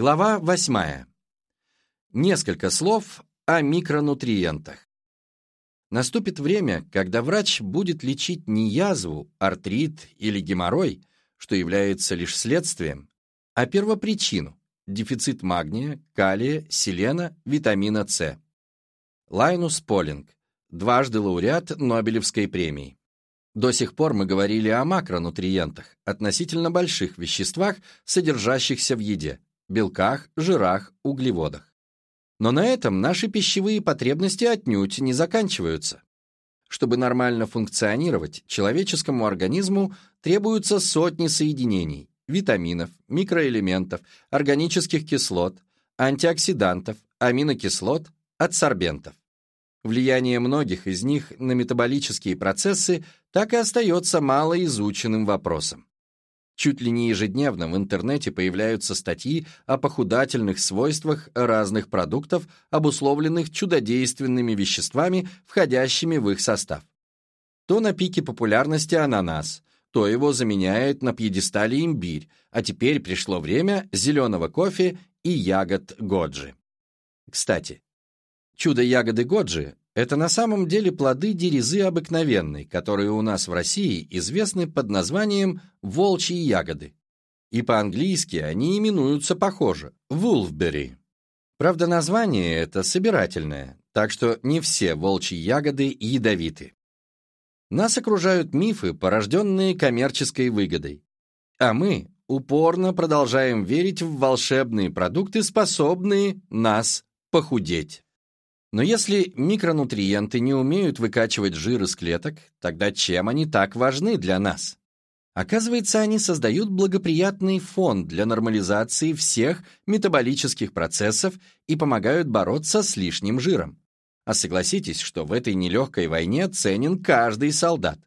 Глава 8. Несколько слов о микронутриентах. Наступит время, когда врач будет лечить не язву, артрит или геморрой, что является лишь следствием, а первопричину – дефицит магния, калия, селена, витамина С. Лайнус Полинг, дважды лауреат Нобелевской премии. До сих пор мы говорили о макронутриентах, относительно больших веществах, содержащихся в еде, белках, жирах, углеводах. Но на этом наши пищевые потребности отнюдь не заканчиваются. Чтобы нормально функционировать, человеческому организму требуются сотни соединений, витаминов, микроэлементов, органических кислот, антиоксидантов, аминокислот, адсорбентов. Влияние многих из них на метаболические процессы так и остается малоизученным вопросом. Чуть ли не ежедневно в интернете появляются статьи о похудательных свойствах разных продуктов, обусловленных чудодейственными веществами, входящими в их состав. То на пике популярности ананас, то его заменяет на пьедестале имбирь, а теперь пришло время зеленого кофе и ягод годжи. Кстати, чудо-ягоды годжи это на самом деле плоды дерезы обыкновенной, которые у нас в России известны под названием волчьи ягоды. И по-английски они именуются похоже – вулфбери. Правда, название это собирательное, так что не все волчьи ягоды ядовиты. Нас окружают мифы, порожденные коммерческой выгодой. А мы упорно продолжаем верить в волшебные продукты, способные нас похудеть. Но если микронутриенты не умеют выкачивать жир из клеток, тогда чем они так важны для нас? Оказывается, они создают благоприятный фон для нормализации всех метаболических процессов и помогают бороться с лишним жиром. А согласитесь, что в этой нелегкой войне ценен каждый солдат.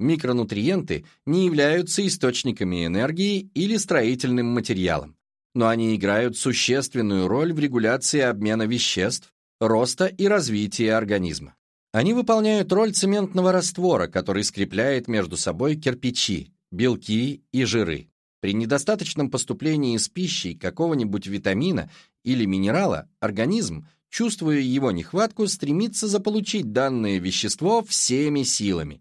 Микронутриенты не являются источниками энергии или строительным материалом, но они играют существенную роль в регуляции обмена веществ, роста и развития организма. Они выполняют роль цементного раствора, который скрепляет между собой кирпичи, белки и жиры. При недостаточном поступлении из пищи какого-нибудь витамина или минерала организм, чувствуя его нехватку, стремится заполучить данное вещество всеми силами.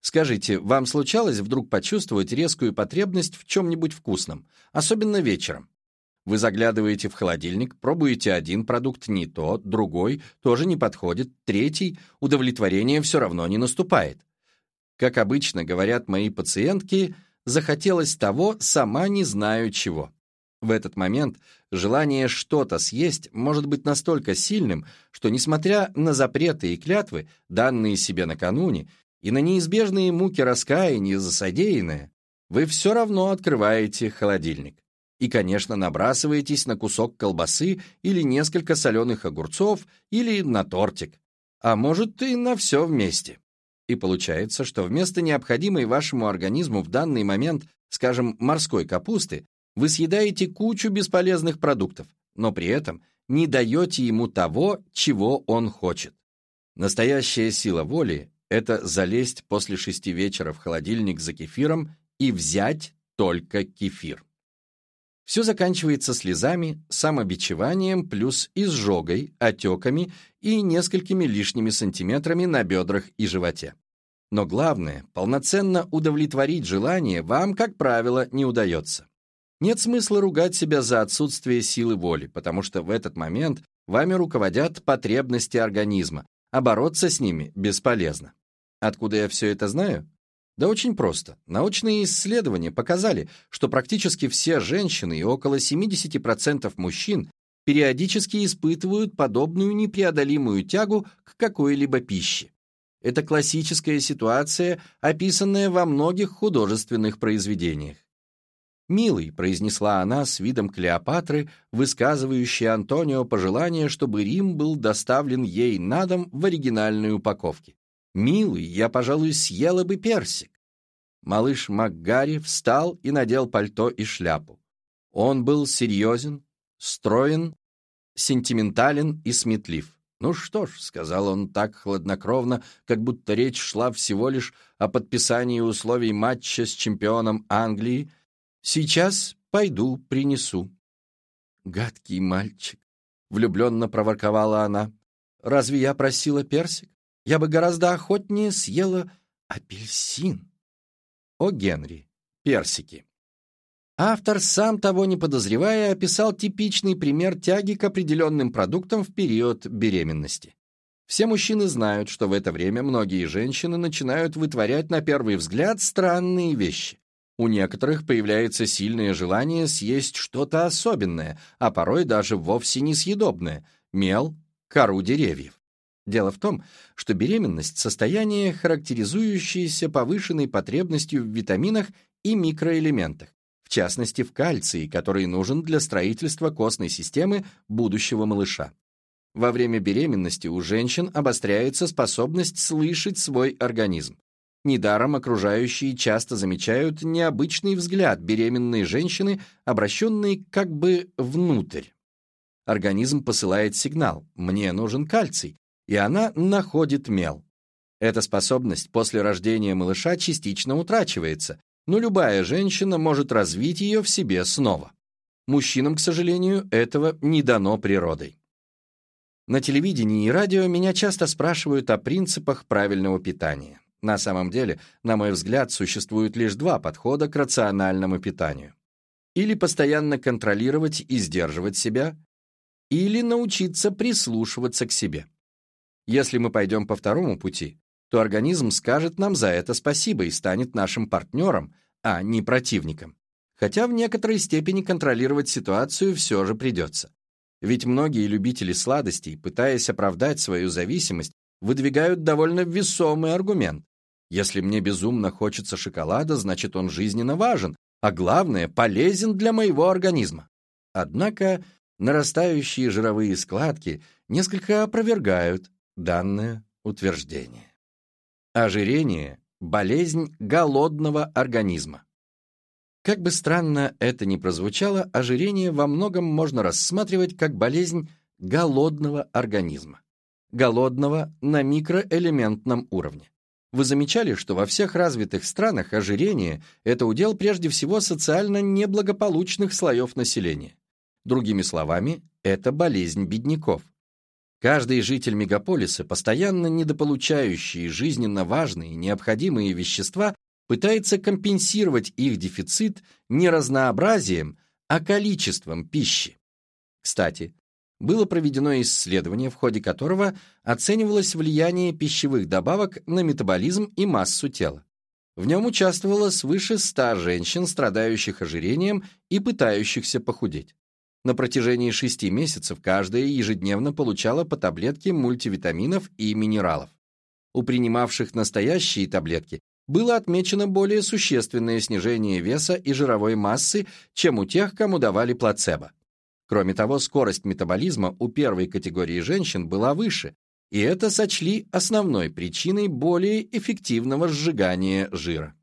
Скажите, вам случалось вдруг почувствовать резкую потребность в чем-нибудь вкусном, особенно вечером? Вы заглядываете в холодильник, пробуете один продукт не тот, другой тоже не подходит, третий, удовлетворение все равно не наступает. Как обычно говорят мои пациентки, захотелось того, сама не знаю чего. В этот момент желание что-то съесть может быть настолько сильным, что, несмотря на запреты и клятвы, данные себе накануне, и на неизбежные муки раскаяния за содеянное, вы все равно открываете холодильник и, конечно, набрасываетесь на кусок колбасы или несколько соленых огурцов или на тортик, а может и на все вместе. И получается, что вместо необходимой вашему организму в данный момент, скажем, морской капусты, вы съедаете кучу бесполезных продуктов, но при этом не даете ему того, чего он хочет. Настоящая сила воли – это залезть после шести вечера в холодильник за кефиром и взять только кефир. Все заканчивается слезами, самобичеванием плюс изжогой, отеками и несколькими лишними сантиметрами на бедрах и животе. Но главное, полноценно удовлетворить желание вам, как правило, не удается. Нет смысла ругать себя за отсутствие силы воли, потому что в этот момент вами руководят потребности организма, а бороться с ними бесполезно. Откуда я все это знаю? Да очень просто. Научные исследования показали, что практически все женщины и около 70% мужчин периодически испытывают подобную непреодолимую тягу к какой-либо пище. Это классическая ситуация, описанная во многих художественных произведениях. «Милый», — произнесла она с видом Клеопатры, высказывающей Антонио пожелание, чтобы Рим был доставлен ей на дом в оригинальной упаковке. «Милый, я, пожалуй, съела бы персик». Малыш МакГарри встал и надел пальто и шляпу. Он был серьезен, строен, сентиментален и сметлив. «Ну что ж», — сказал он так хладнокровно, как будто речь шла всего лишь о подписании условий матча с чемпионом Англии, «сейчас пойду принесу». «Гадкий мальчик!» — влюбленно проворковала она. «Разве я просила персик? Я бы гораздо охотнее съела апельсин». О Генри. Персики. Автор, сам того не подозревая, описал типичный пример тяги к определенным продуктам в период беременности. Все мужчины знают, что в это время многие женщины начинают вытворять на первый взгляд странные вещи. У некоторых появляется сильное желание съесть что-то особенное, а порой даже вовсе несъедобное – мел, кору деревьев. Дело в том, что беременность – состояние, характеризующееся повышенной потребностью в витаминах и микроэлементах, в частности в кальции, который нужен для строительства костной системы будущего малыша. Во время беременности у женщин обостряется способность слышать свой организм. Недаром окружающие часто замечают необычный взгляд беременной женщины, обращенный как бы внутрь. Организм посылает сигнал «мне нужен кальций», и она находит мел. Эта способность после рождения малыша частично утрачивается, но любая женщина может развить ее в себе снова. Мужчинам, к сожалению, этого не дано природой. На телевидении и радио меня часто спрашивают о принципах правильного питания. На самом деле, на мой взгляд, существует лишь два подхода к рациональному питанию. Или постоянно контролировать и сдерживать себя, или научиться прислушиваться к себе. Если мы пойдем по второму пути, то организм скажет нам за это спасибо и станет нашим партнером, а не противником. Хотя в некоторой степени контролировать ситуацию все же придется. Ведь многие любители сладостей, пытаясь оправдать свою зависимость, выдвигают довольно весомый аргумент. Если мне безумно хочется шоколада, значит он жизненно важен, а главное, полезен для моего организма. Однако нарастающие жировые складки несколько опровергают данное утверждение. Ожирение – болезнь голодного организма. Как бы странно это ни прозвучало, ожирение во многом можно рассматривать как болезнь голодного организма. Голодного на микроэлементном уровне. Вы замечали, что во всех развитых странах ожирение – это удел прежде всего социально неблагополучных слоев населения. Другими словами, это болезнь бедняков. Каждый житель мегаполиса, постоянно недополучающий жизненно важные необходимые вещества, пытается компенсировать их дефицит не разнообразием, а количеством пищи. Кстати, было проведено исследование, в ходе которого оценивалось влияние пищевых добавок на метаболизм и массу тела. В нем участвовало свыше 100 женщин, страдающих ожирением и пытающихся похудеть. На протяжении шести месяцев каждая ежедневно получала по таблетке мультивитаминов и минералов. У принимавших настоящие таблетки было отмечено более существенное снижение веса и жировой массы, чем у тех, кому давали плацебо. Кроме того, скорость метаболизма у первой категории женщин была выше, и это сочли основной причиной более эффективного сжигания жира.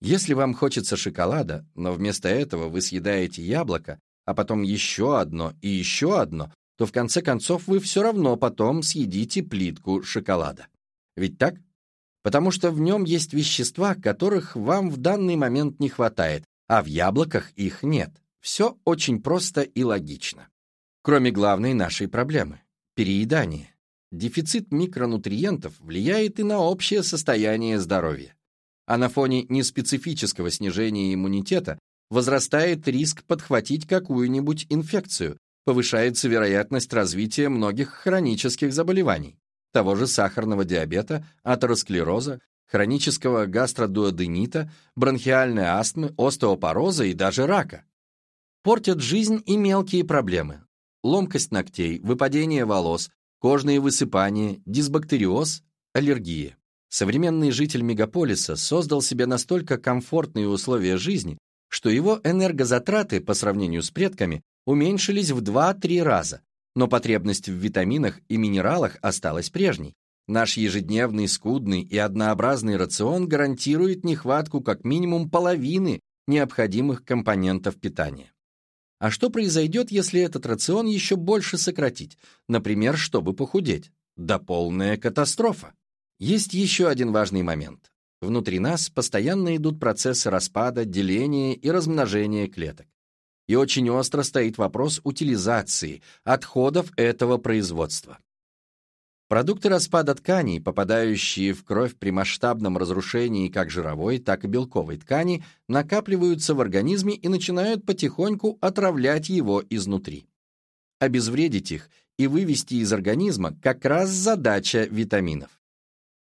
Если вам хочется шоколада, но вместо этого вы съедаете яблоко, а потом еще одно и еще одно, то в конце концов вы все равно потом съедите плитку шоколада. Ведь так? Потому что в нем есть вещества, которых вам в данный момент не хватает, а в яблоках их нет. Все очень просто и логично. Кроме главной нашей проблемы – переедания. Дефицит микронутриентов влияет и на общее состояние здоровья. А на фоне неспецифического снижения иммунитета возрастает риск подхватить какую-нибудь инфекцию, повышается вероятность развития многих хронических заболеваний, того же сахарного диабета, атеросклероза, хронического гастродуоденита, бронхиальной астмы, остеопороза и даже рака. Портят жизнь и мелкие проблемы. Ломкость ногтей, выпадение волос, кожные высыпания, дисбактериоз, аллергия. Современный житель мегаполиса создал себе настолько комфортные условия жизни, что его энергозатраты по сравнению с предками уменьшились в 2-3 раза, но потребность в витаминах и минералах осталась прежней. Наш ежедневный скудный и однообразный рацион гарантирует нехватку как минимум половины необходимых компонентов питания. А что произойдет, если этот рацион еще больше сократить, например, чтобы похудеть? Да полная катастрофа. Есть еще один важный момент. Внутри нас постоянно идут процессы распада, деления и размножения клеток. и очень остро стоит вопрос утилизации, отходов этого производства. Продукты распада тканей, попадающие в кровь при масштабном разрушении как жировой, так и белковой ткани, накапливаются в организме и начинают потихоньку отравлять его изнутри. Обезвредить их и вывести из организма как раз задача витаминов.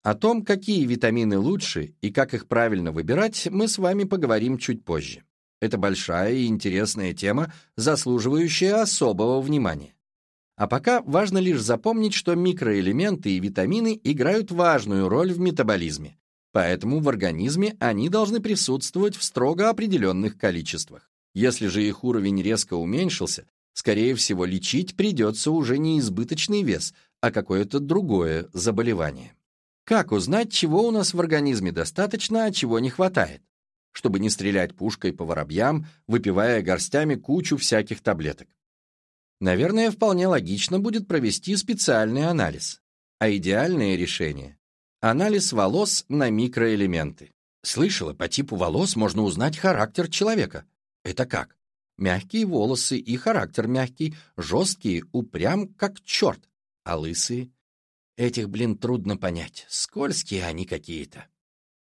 О том, какие витамины лучше и как их правильно выбирать, мы с вами поговорим чуть позже. Это большая и интересная тема, заслуживающая особого внимания. А пока важно лишь запомнить, что микроэлементы и витамины играют важную роль в метаболизме, поэтому в организме они должны присутствовать в строго определенных количествах. Если же их уровень резко уменьшился, скорее всего, лечить придется уже не избыточный вес, а какое-то другое заболевание. Как узнать, чего у нас в организме достаточно, а чего не хватает? Чтобы не стрелять пушкой по воробьям, выпивая горстями кучу всяких таблеток. Наверное, вполне логично будет провести специальный анализ. А идеальное решение – анализ волос на микроэлементы. Слышала, по типу волос можно узнать характер человека. Это как? Мягкие волосы и характер мягкий, жесткие, упрям, как черт. А лысые? Этих, блин, трудно понять. Скользкие они какие-то.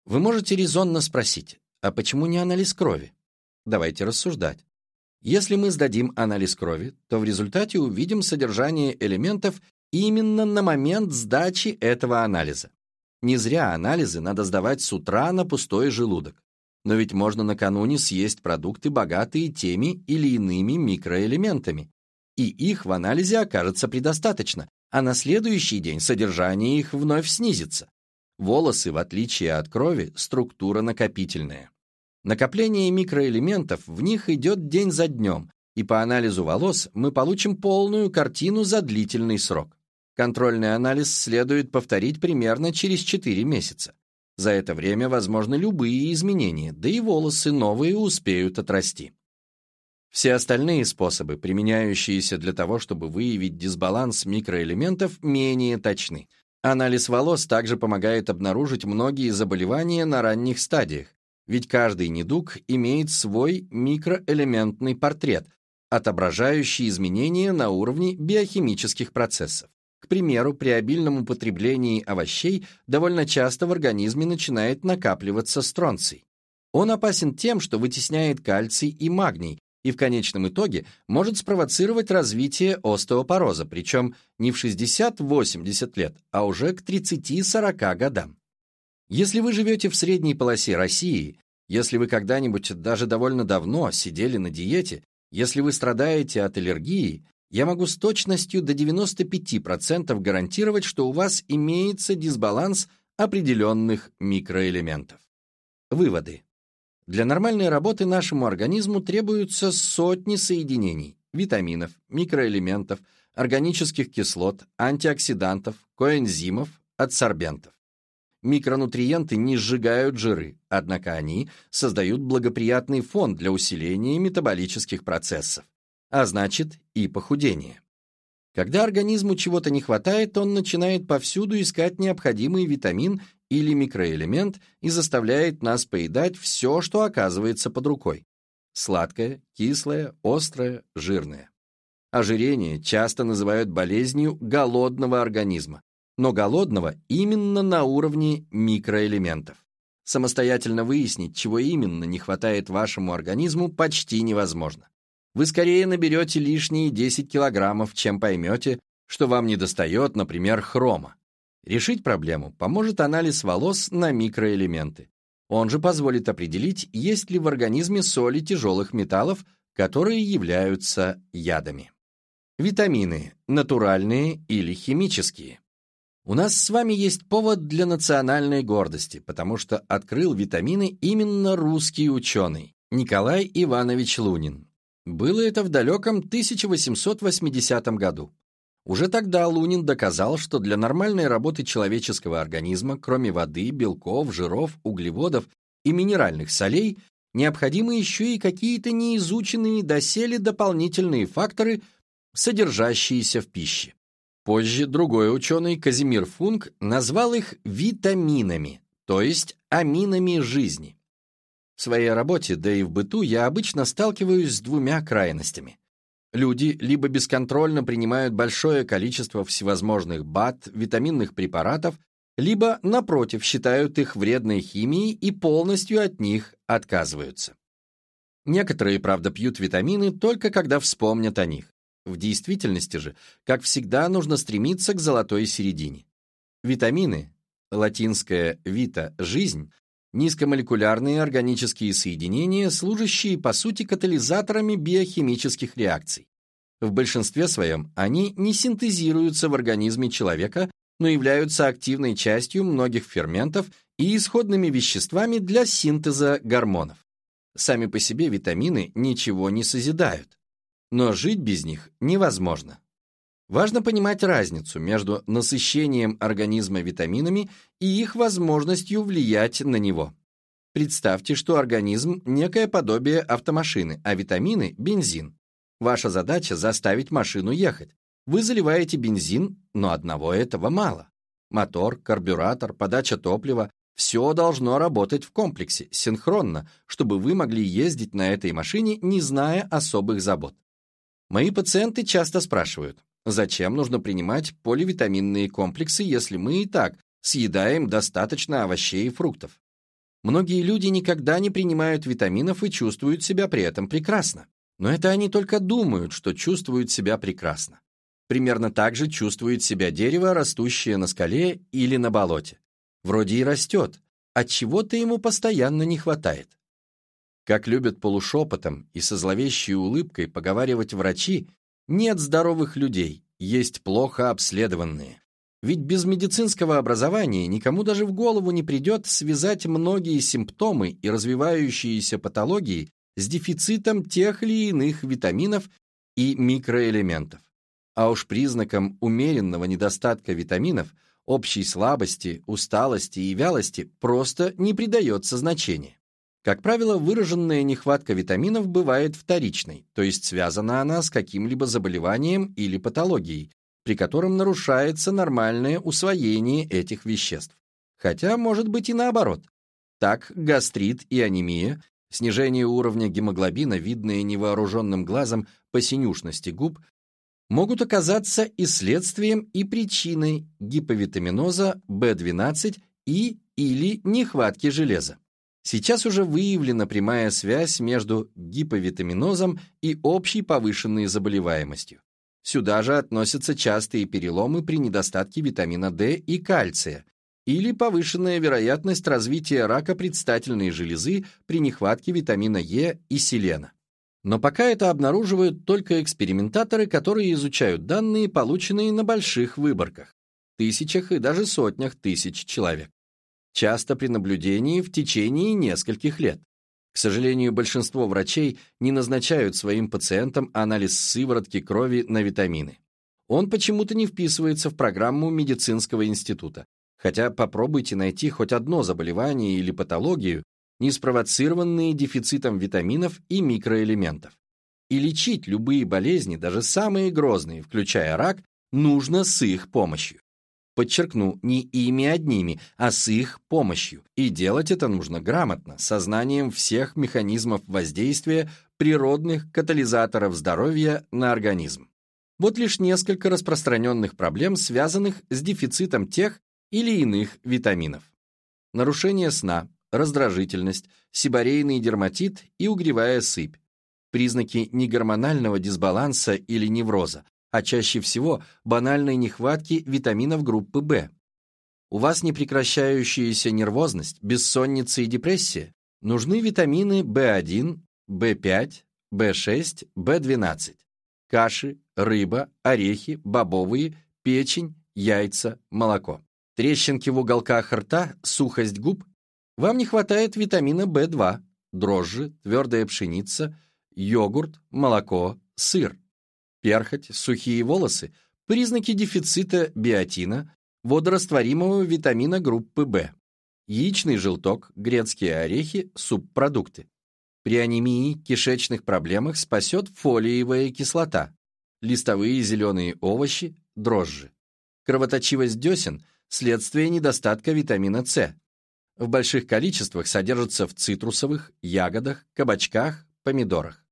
Вы можете резонно спросить, а почему не анализ крови? Давайте рассуждать. Если мы сдадим анализ крови, то в результате увидим содержание элементов именно на момент сдачи этого анализа. Не зря анализы надо сдавать с утра на пустой желудок. Но ведь можно накануне съесть продукты, богатые теми или иными микроэлементами. И их в анализе окажется предостаточно, а на следующий день содержание их вновь снизится. Волосы, в отличие от крови, структура накопительная. Накопление микроэлементов в них идет день за днем, и по анализу волос мы получим полную картину за длительный срок. Контрольный анализ следует повторить примерно через 4 месяца. За это время возможны любые изменения, да и волосы новые успеют отрасти. Все остальные способы, применяющиеся для того, чтобы выявить дисбаланс микроэлементов, менее точны. Анализ волос также помогает обнаружить многие заболевания на ранних стадиях, ведь каждый недуг имеет свой микроэлементный портрет, отображающий изменения на уровне биохимических процессов. К примеру, при обильном употреблении овощей довольно часто в организме начинает накапливаться стронций. Он опасен тем, что вытесняет кальций и магний, и в конечном итоге может спровоцировать развитие остеопороза, причем не в 60-80 лет, а уже к 30-40 годам. Если вы живете в средней полосе России, если вы когда-нибудь даже довольно давно сидели на диете, если вы страдаете от аллергии, я могу с точностью до 95% гарантировать, что у вас имеется дисбаланс определенных микроэлементов. Выводы. Для нормальной работы нашему организму требуются сотни соединений витаминов, микроэлементов, органических кислот, антиоксидантов, коэнзимов, адсорбентов. Микронутриенты не сжигают жиры, однако они создают благоприятный фон для усиления метаболических процессов, а значит и похудения. Когда организму чего-то не хватает, он начинает повсюду искать необходимый витамин или микроэлемент и заставляет нас поедать все, что оказывается под рукой. Сладкое, кислое, острое, жирное. Ожирение часто называют болезнью голодного организма, но голодного именно на уровне микроэлементов. Самостоятельно выяснить, чего именно не хватает вашему организму, почти невозможно. Вы скорее наберете лишние 10 килограммов, чем поймете, что вам недостает, например, хрома. Решить проблему поможет анализ волос на микроэлементы. Он же позволит определить, есть ли в организме соли тяжелых металлов, которые являются ядами. Витамины – натуральные или химические. У нас с вами есть повод для национальной гордости, потому что открыл витамины именно русский ученый Николай Иванович Лунин. Было это в далеком 1880 году. Уже тогда Лунин доказал, что для нормальной работы человеческого организма, кроме воды, белков, жиров, углеводов и минеральных солей, необходимы еще и какие-то неизученные доселе дополнительные факторы, содержащиеся в пище. Позже другой ученый Казимир Функ назвал их витаминами, то есть аминами жизни. В своей работе, да и в быту, я обычно сталкиваюсь с двумя крайностями. Люди либо бесконтрольно принимают большое количество всевозможных БАД, витаминных препаратов, либо, напротив, считают их вредной химией и полностью от них отказываются. Некоторые, правда, пьют витамины только когда вспомнят о них. В действительности же, как всегда, нужно стремиться к золотой середине. Витамины, латинское «вита» – «жизнь», низкомолекулярные органические соединения, служащие, по сути, катализаторами биохимических реакций. В большинстве своем они не синтезируются в организме человека, но являются активной частью многих ферментов и исходными веществами для синтеза гормонов. Сами по себе витамины ничего не созидают, но жить без них невозможно. Важно понимать разницу между насыщением организма витаминами и их возможностью влиять на него. Представьте, что организм – некое подобие автомашины, а витамины – бензин. Ваша задача – заставить машину ехать. Вы заливаете бензин, но одного этого мало. Мотор, карбюратор, подача топлива все должно работать в комплексе, синхронно, чтобы вы могли ездить на этой машине, не зная особых забот. Мои пациенты часто спрашивают, зачем нужно принимать поливитаминные комплексы, если мы и так съедаем достаточно овощей и фруктов. Многие люди никогда не принимают витаминов и чувствуют себя при этом прекрасно. Но это они только думают, что чувствуют себя прекрасно. Примерно так же чувствует себя дерево, растущее на скале или на болоте. Вроде и растет, а чего-то ему постоянно не хватает. Как любят полушепотом и со зловещей улыбкой поговаривать врачи, нет здоровых людей, есть плохо обследованные. Ведь без медицинского образования никому даже в голову не придет связать многие симптомы и развивающиеся патологии с дефицитом тех или иных витаминов и микроэлементов. А уж признаком умеренного недостатка витаминов – общей слабости, усталости и вялости просто не придается значения. Как правило, выраженная нехватка витаминов бывает вторичной, то есть связана она с каким-либо заболеванием или патологией, при котором нарушается нормальное усвоение этих веществ. Хотя может быть и наоборот. Так, гастрит и анемия, снижение уровня гемоглобина, видное невооруженным глазом по синюшности губ, могут оказаться и следствием, и причиной гиповитаминоза В12 и или нехватки железа. Сейчас уже выявлена прямая связь между гиповитаминозом и общей повышенной заболеваемостью. Сюда же относятся частые переломы при недостатке витамина D и кальция или повышенная вероятность развития рака предстательной железы при нехватке витамина Е и селена. Но пока это обнаруживают только экспериментаторы, которые изучают данные, полученные на больших выборках, тысячах и даже сотнях тысяч человек. Часто при наблюдении в течение нескольких лет. К сожалению, большинство врачей не назначают своим пациентам анализ сыворотки крови на витамины. Он почему-то не вписывается в программу медицинского института. Хотя попробуйте найти хоть одно заболевание или патологию, не спровоцированные дефицитом витаминов и микроэлементов. И лечить любые болезни, даже самые грозные, включая рак, нужно с их помощью. Подчеркну, не ими одними, а с их помощью. И делать это нужно грамотно, сознанием всех механизмов воздействия природных катализаторов здоровья на организм. Вот лишь несколько распространенных проблем, связанных с дефицитом тех или иных витаминов. Нарушение сна, раздражительность, сибарейный дерматит и угревая сыпь. Признаки негормонального дисбаланса или невроза, а чаще всего банальной нехватки витаминов группы В. У вас непрекращающаяся нервозность, бессонница и депрессия? Нужны витамины В1, В5, В6, В12. Каши, рыба, орехи, бобовые, печень, яйца, молоко. Трещинки в уголках рта, сухость губ вам не хватает витамина В2, дрожжи, твердая пшеница, йогурт, молоко, сыр. Перхоть, сухие волосы – признаки дефицита биотина, водорастворимого витамина группы В. Яичный желток, грецкие орехи, субпродукты. При анемии, кишечных проблемах спасет фолиевая кислота, листовые зеленые овощи, дрожжи. Кровоточивость десен – следствие недостатка витамина С, В больших количествах содержится в цитрусовых, ягодах, кабачках, помидорах.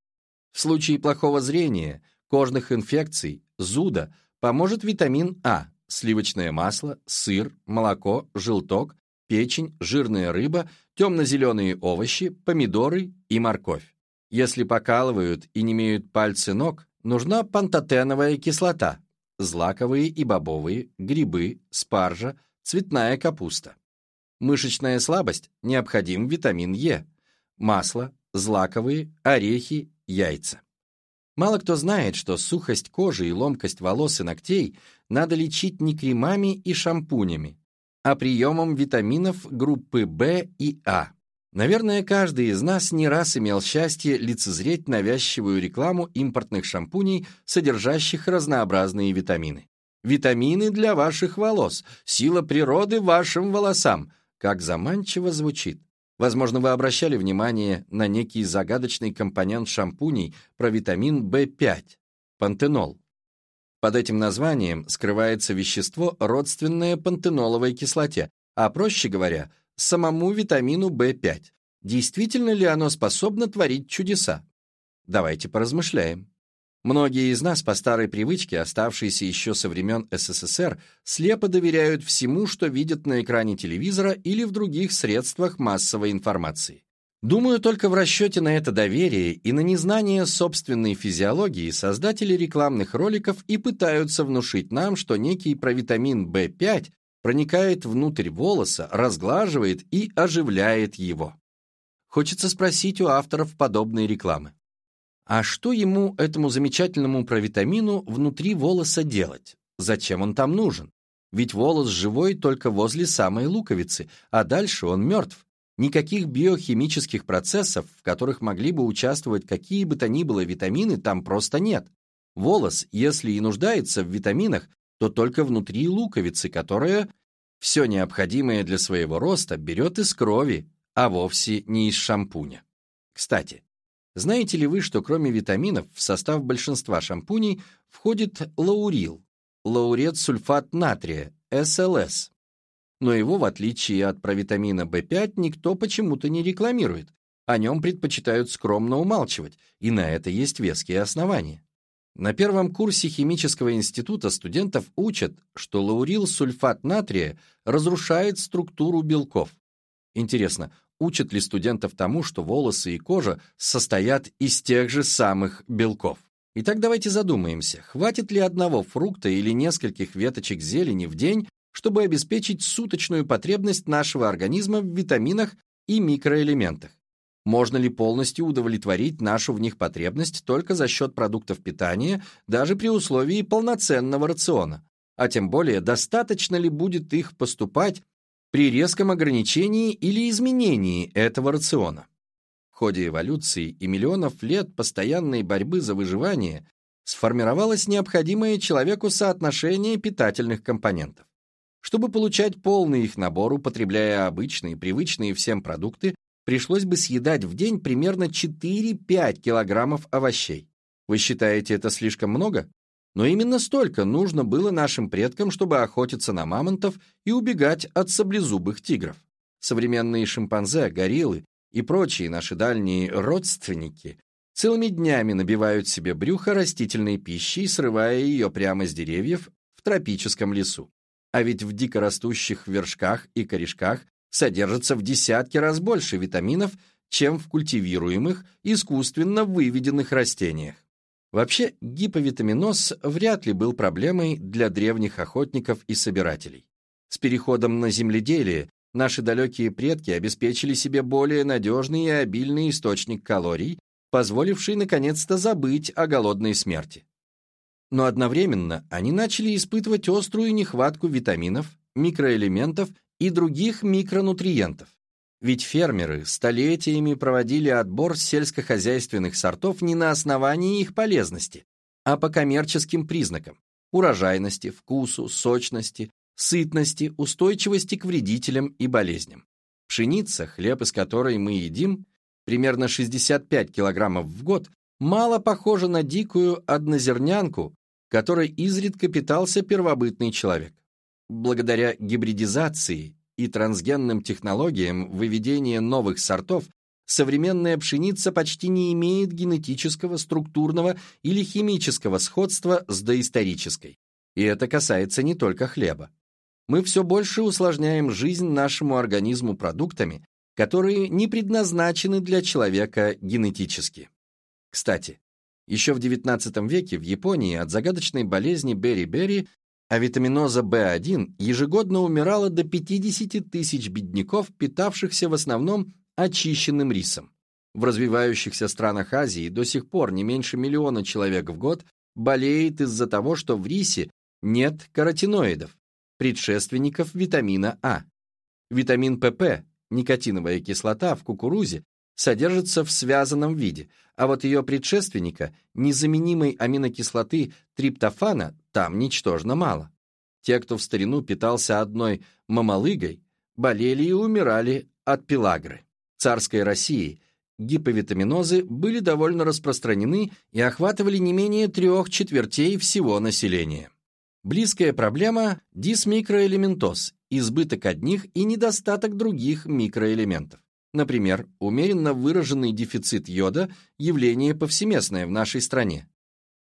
В случае плохого зрения, кожных инфекций, зуда поможет витамин А, сливочное масло, сыр, молоко, желток, печень, жирная рыба, темно-зеленые овощи, помидоры и морковь. Если покалывают и не имеют пальцы ног, нужна пантотеновая кислота, злаковые и бобовые, грибы, спаржа, цветная капуста. Мышечная слабость – необходим витамин Е, масло, злаковые, орехи, яйца. Мало кто знает, что сухость кожи и ломкость волос и ногтей надо лечить не кремами и шампунями, а приемом витаминов группы В и А. Наверное, каждый из нас не раз имел счастье лицезреть навязчивую рекламу импортных шампуней, содержащих разнообразные витамины. Витамины для ваших волос, сила природы вашим волосам. Как заманчиво звучит. Возможно, вы обращали внимание на некий загадочный компонент шампуней про витамин В5 – пантенол. Под этим названием скрывается вещество, родственное пантеноловой кислоте, а, проще говоря, самому витамину В5. Действительно ли оно способно творить чудеса? Давайте поразмышляем. Многие из нас по старой привычке, оставшейся еще со времен СССР, слепо доверяют всему, что видят на экране телевизора или в других средствах массовой информации. Думаю, только в расчете на это доверие и на незнание собственной физиологии создатели рекламных роликов и пытаются внушить нам, что некий провитамин В5 проникает внутрь волоса, разглаживает и оживляет его. Хочется спросить у авторов подобной рекламы. А что ему, этому замечательному провитамину, внутри волоса делать? Зачем он там нужен? Ведь волос живой только возле самой луковицы, а дальше он мертв. Никаких биохимических процессов, в которых могли бы участвовать какие бы то ни было витамины, там просто нет. Волос, если и нуждается в витаминах, то только внутри луковицы, которая все необходимое для своего роста берет из крови, а вовсе не из шампуня. Кстати, знаете ли вы, что кроме витаминов в состав большинства шампуней входит лаурил, лаурет-сульфат натрия, СЛС, но его, в отличие от провитамина В5, никто почему-то не рекламирует. О нем предпочитают скромно умалчивать, и на это есть веские основания. На первом курсе химического института студентов учат, что лаурил-сульфат натрия разрушает структуру белков. Интересно, учат ли студентов тому, что волосы и кожа состоят из тех же самых белков? Итак, давайте задумаемся, хватит ли одного фрукта или нескольких веточек зелени в день, чтобы обеспечить суточную потребность нашего организма в витаминах и микроэлементах. Можно ли полностью удовлетворить нашу в них потребность только за счет продуктов питания, даже при условии полноценного рациона? А тем более, достаточно ли будет их поступать при резком ограничении или изменении этого рациона? В ходе эволюции и миллионов лет постоянной борьбы за выживание сформировалось необходимое человеку соотношение питательных компонентов. Чтобы получать полный их набор, употребляя обычные, привычные всем продукты, пришлось бы съедать в день примерно 4-5 килограммов овощей. Вы считаете это слишком много? Но именно столько нужно было нашим предкам, чтобы охотиться на мамонтов и убегать от саблезубых тигров. Современные шимпанзе, гориллы и прочие наши дальние родственники целыми днями набивают себе брюхо растительной пищей, срывая ее прямо с деревьев в тропическом лесу а ведь в дикорастущих вершках и корешках содержится в десятки раз больше витаминов, чем в культивируемых, искусственно выведенных растениях. Вообще, гиповитаминоз вряд ли был проблемой для древних охотников и собирателей. С переходом на земледелие наши далекие предки обеспечили себе более надежный и обильный источник калорий, позволивший наконец-то забыть о голодной смерти но одновременно они начали испытывать острую нехватку витаминов, микроэлементов и других микронутриентов. Ведь фермеры столетиями проводили отбор сельскохозяйственных сортов не на основании их полезности, а по коммерческим признакам – урожайности, вкусу, сочности, сытности, устойчивости к вредителям и болезням. Пшеница, хлеб из которой мы едим, примерно 65 килограммов в год, мало похожа на дикую однозернянку, которой изредка питался первобытный человек. Благодаря гибридизации и трансгенным технологиям выведения новых сортов современная пшеница почти не имеет генетического, структурного или химического сходства с доисторической. И это касается не только хлеба. Мы все больше усложняем жизнь нашему организму продуктами, которые не предназначены для человека генетически. Кстати, еще в XIX веке в Японии от загадочной болезни бери-бери а витаминоза В1 ежегодно умирало до 50 тысяч бедняков, питавшихся в основном очищенным рисом. В развивающихся странах Азии до сих пор не меньше миллиона человек в год болеет из-за того, что в рисе нет каротиноидов, предшественников витамина А. Витамин ПП, никотиновая кислота в кукурузе, содержится в связанном виде, а вот ее предшественника, незаменимой аминокислоты триптофана, там ничтожно мало. Те, кто в старину питался одной мамалыгой, болели и умирали от пелагры царской России гиповитаминозы были довольно распространены и охватывали не менее трех четвертей всего населения. Близкая проблема – дисмикроэлементоз, избыток одних и недостаток других микроэлементов. Например, умеренно выраженный дефицит йода – явление повсеместное в нашей стране.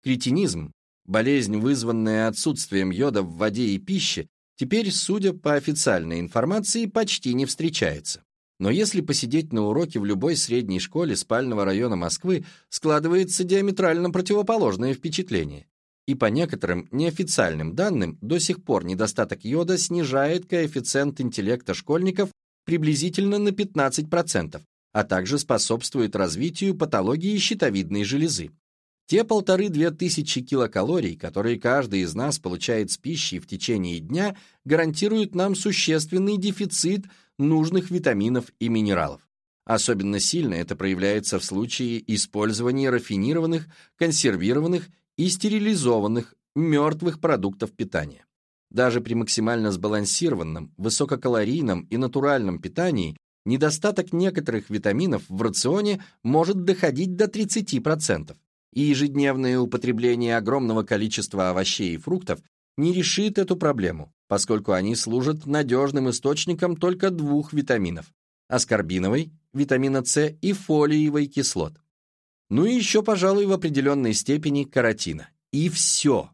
Кретинизм – болезнь, вызванная отсутствием йода в воде и пище, теперь, судя по официальной информации, почти не встречается. Но если посидеть на уроке в любой средней школе спального района Москвы, складывается диаметрально противоположное впечатление. И по некоторым неофициальным данным, до сих пор недостаток йода снижает коэффициент интеллекта школьников приблизительно на 15%, а также способствует развитию патологии щитовидной железы. Те полторы-две тысячи килокалорий, которые каждый из нас получает с пищей в течение дня, гарантируют нам существенный дефицит нужных витаминов и минералов. Особенно сильно это проявляется в случае использования рафинированных, консервированных и стерилизованных мертвых продуктов питания. Даже при максимально сбалансированном, высококалорийном и натуральном питании недостаток некоторых витаминов в рационе может доходить до 30%, и ежедневное употребление огромного количества овощей и фруктов не решит эту проблему, поскольку они служат надежным источником только двух витаминов – аскорбиновой, витамина С и фолиевой кислот. Ну и еще, пожалуй, в определенной степени каротина. И все.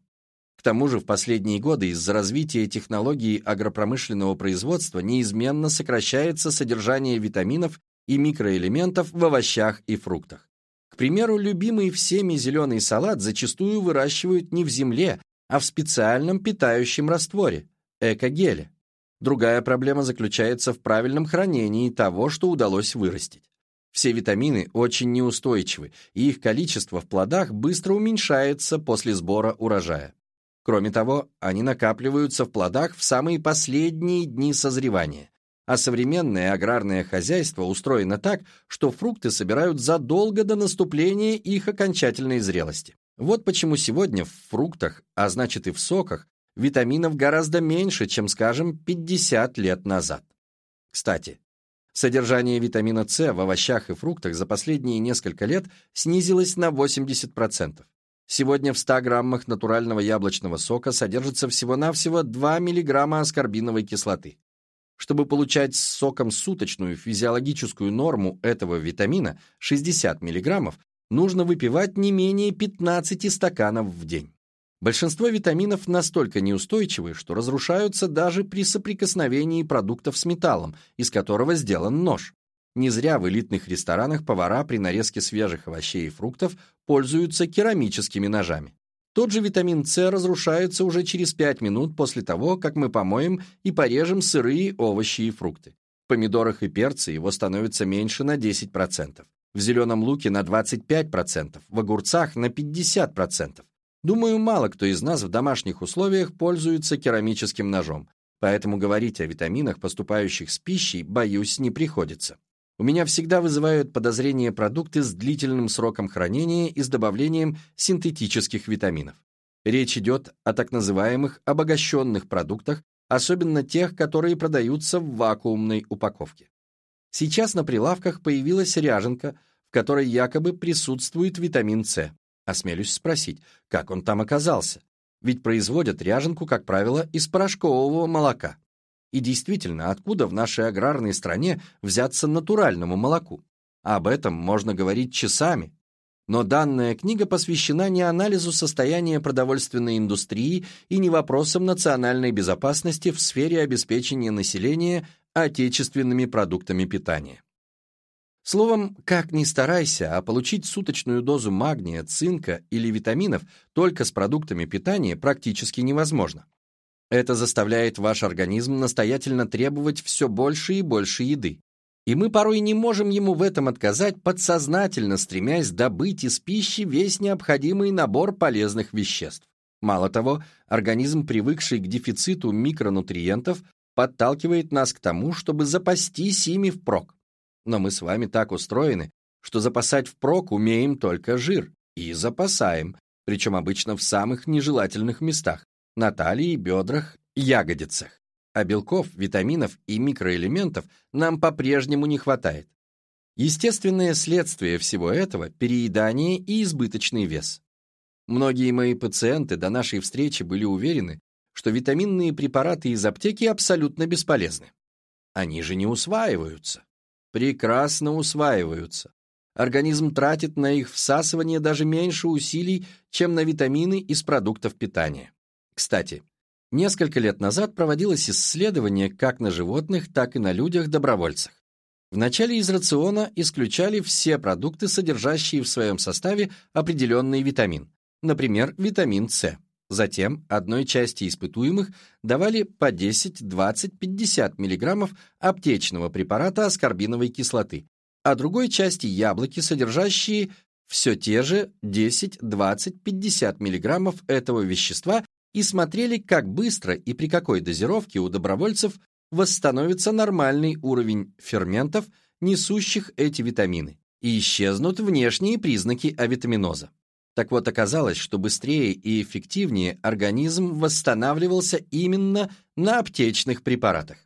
К тому же в последние годы из-за развития технологий агропромышленного производства неизменно сокращается содержание витаминов и микроэлементов в овощах и фруктах. К примеру, любимый всеми зеленый салат зачастую выращивают не в земле, а в специальном питающем растворе – экогеле. Другая проблема заключается в правильном хранении того, что удалось вырастить. Все витамины очень неустойчивы, и их количество в плодах быстро уменьшается после сбора урожая. Кроме того, они накапливаются в плодах в самые последние дни созревания, а современное аграрное хозяйство устроено так, что фрукты собирают задолго до наступления их окончательной зрелости. Вот почему сегодня в фруктах, а значит и в соках, витаминов гораздо меньше, чем, скажем, 50 лет назад. Кстати, содержание витамина С в овощах и фруктах за последние несколько лет снизилось на 80%. Сегодня в 100 граммах натурального яблочного сока содержится всего-навсего 2 мг аскорбиновой кислоты. Чтобы получать с соком суточную физиологическую норму этого витамина 60 мг, нужно выпивать не менее 15 стаканов в день. Большинство витаминов настолько неустойчивы, что разрушаются даже при соприкосновении продуктов с металлом, из которого сделан нож. Не зря в элитных ресторанах повара при нарезке свежих овощей и фруктов пользуются керамическими ножами. Тот же витамин С разрушается уже через 5 минут после того, как мы помоем и порежем сырые овощи и фрукты. В помидорах и перце его становится меньше на 10%, в зеленом луке на 25%, в огурцах на 50%. Думаю, мало кто из нас в домашних условиях пользуется керамическим ножом, поэтому говорить о витаминах, поступающих с пищей, боюсь, не приходится. У меня всегда вызывают подозрения продукты с длительным сроком хранения и с добавлением синтетических витаминов. Речь идет о так называемых обогащенных продуктах, особенно тех, которые продаются в вакуумной упаковке. Сейчас на прилавках появилась ряженка, в которой якобы присутствует витамин С. Осмелюсь спросить, как он там оказался? Ведь производят ряженку, как правило, из порошкового молока. И действительно, откуда в нашей аграрной стране взяться натуральному молоку? Об этом можно говорить часами. Но данная книга посвящена не анализу состояния продовольственной индустрии и не вопросам национальной безопасности в сфере обеспечения населения отечественными продуктами питания. Словом, как ни старайся, а получить суточную дозу магния, цинка или витаминов только с продуктами питания практически невозможно. Это заставляет ваш организм настоятельно требовать все больше и больше еды. И мы порой не можем ему в этом отказать, подсознательно стремясь добыть из пищи весь необходимый набор полезных веществ. Мало того, организм, привыкший к дефициту микронутриентов, подталкивает нас к тому, чтобы запастись ими впрок. Но мы с вами так устроены, что запасать впрок умеем только жир. И запасаем, причем обычно в самых нежелательных местах – на талии, бедрах, ягодицах. А белков, витаминов и микроэлементов нам по-прежнему не хватает. Естественное следствие всего этого – переедание и избыточный вес. Многие мои пациенты до нашей встречи были уверены, что витаминные препараты из аптеки абсолютно бесполезны. Они же не усваиваются прекрасно усваиваются. Организм тратит на их всасывание даже меньше усилий, чем на витамины из продуктов питания. Кстати, несколько лет назад проводилось исследование как на животных, так и на людях-добровольцах. Вначале из рациона исключали все продукты, содержащие в своем составе определенный витамин, например, витамин С. Затем одной части испытуемых давали по 10, 20, 50 мг аптечного препарата аскорбиновой кислоты, а другой части яблоки, содержащие все те же 10, 20, 50 мг этого вещества и смотрели, как быстро и при какой дозировке у добровольцев восстановится нормальный уровень ферментов, несущих эти витамины, и исчезнут внешние признаки авитаминоза. Так вот, оказалось, что быстрее и эффективнее организм восстанавливался именно на аптечных препаратах.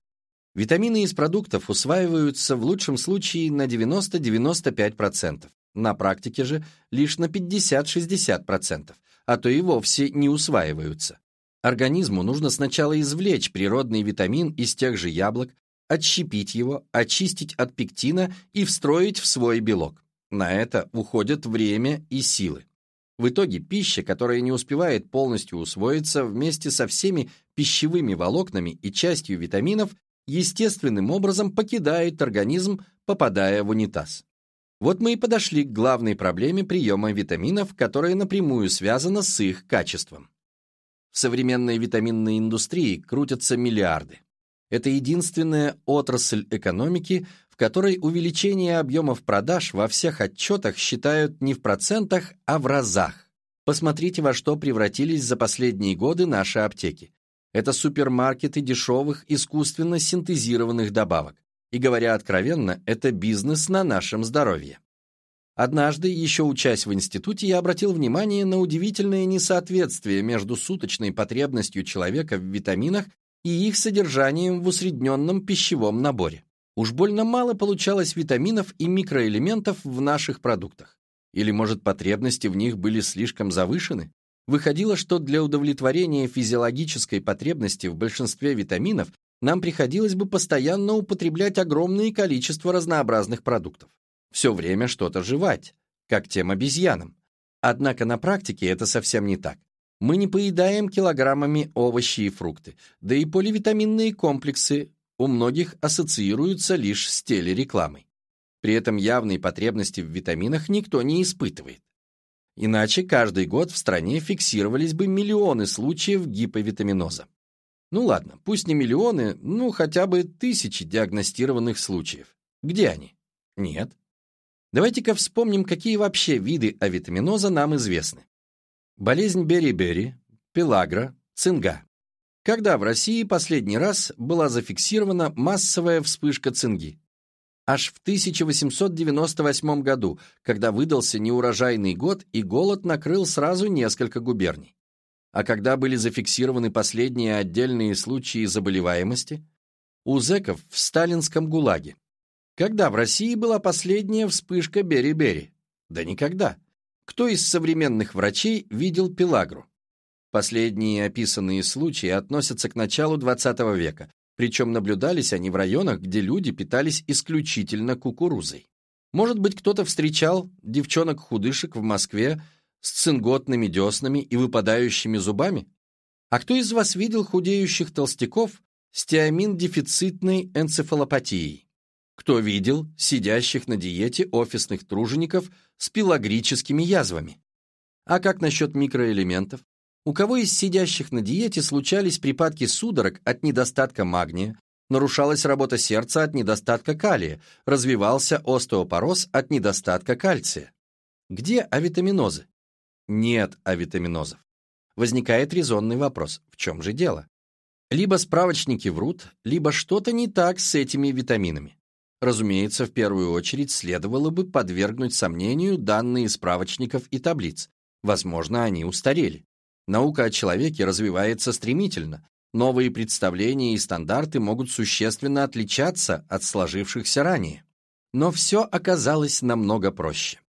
Витамины из продуктов усваиваются в лучшем случае на 90-95%, на практике же лишь на 50-60%, а то и вовсе не усваиваются. Организму нужно сначала извлечь природный витамин из тех же яблок, отщепить его, очистить от пектина и встроить в свой белок. На это уходят время и силы. В итоге пища, которая не успевает полностью усвоиться вместе со всеми пищевыми волокнами и частью витаминов, естественным образом покидает организм, попадая в унитаз. Вот мы и подошли к главной проблеме приема витаминов, которая напрямую связана с их качеством. В современной витаминной индустрии крутятся миллиарды. Это единственная отрасль экономики, в которой увеличение объемов продаж во всех отчетах считают не в процентах, а в разах. Посмотрите, во что превратились за последние годы наши аптеки. Это супермаркеты дешевых, искусственно синтезированных добавок. И говоря откровенно, это бизнес на нашем здоровье. Однажды, еще учась в институте, я обратил внимание на удивительное несоответствие между суточной потребностью человека в витаминах и их содержанием в усредненном пищевом наборе. Уж больно мало получалось витаминов и микроэлементов в наших продуктах. Или, может, потребности в них были слишком завышены? Выходило, что для удовлетворения физиологической потребности в большинстве витаминов нам приходилось бы постоянно употреблять огромное количество разнообразных продуктов. Все время что-то жевать, как тем обезьянам. Однако на практике это совсем не так. Мы не поедаем килограммами овощи и фрукты, да и поливитаминные комплексы у многих ассоциируются лишь с телерекламой. При этом явной потребности в витаминах никто не испытывает. Иначе каждый год в стране фиксировались бы миллионы случаев гиповитаминоза. Ну ладно, пусть не миллионы, ну хотя бы тысячи диагностированных случаев. Где они? Нет. Давайте-ка вспомним, какие вообще виды авитаминоза нам известны. Болезнь Бери-Бери, Пелагра, Цинга. Когда в России последний раз была зафиксирована массовая вспышка цинги? Аж в 1898 году, когда выдался неурожайный год и голод накрыл сразу несколько губерний. А когда были зафиксированы последние отдельные случаи заболеваемости? У зэков в сталинском ГУЛАГе. Когда в России была последняя вспышка Бери-Бери? Да никогда. Кто из современных врачей видел пелагру? Последние описанные случаи относятся к началу XX века, Причем наблюдались они в районах, где люди питались исключительно кукурузой. Может быть, кто-то встречал девчонок-худышек в Москве с цинготными деснами и выпадающими зубами? А кто из вас видел худеющих толстяков с тиамин-дефицитной энцефалопатией? Кто видел сидящих на диете офисных тружеников с пелагрическими язвами? А как насчет микроэлементов? У кого из сидящих на диете случались припадки судорог от недостатка магния, нарушалась работа сердца от недостатка калия, развивался остеопороз от недостатка кальция? Где авитаминозы? Нет авитаминозов. Возникает резонный вопрос, в чем же дело? Либо справочники врут, либо что-то не так с этими витаминами. Разумеется, в первую очередь следовало бы подвергнуть сомнению данные справочников и таблиц. Возможно, они устарели. Наука о человеке развивается стремительно. Новые представления и стандарты могут существенно отличаться от сложившихся ранее. Но все оказалось намного проще.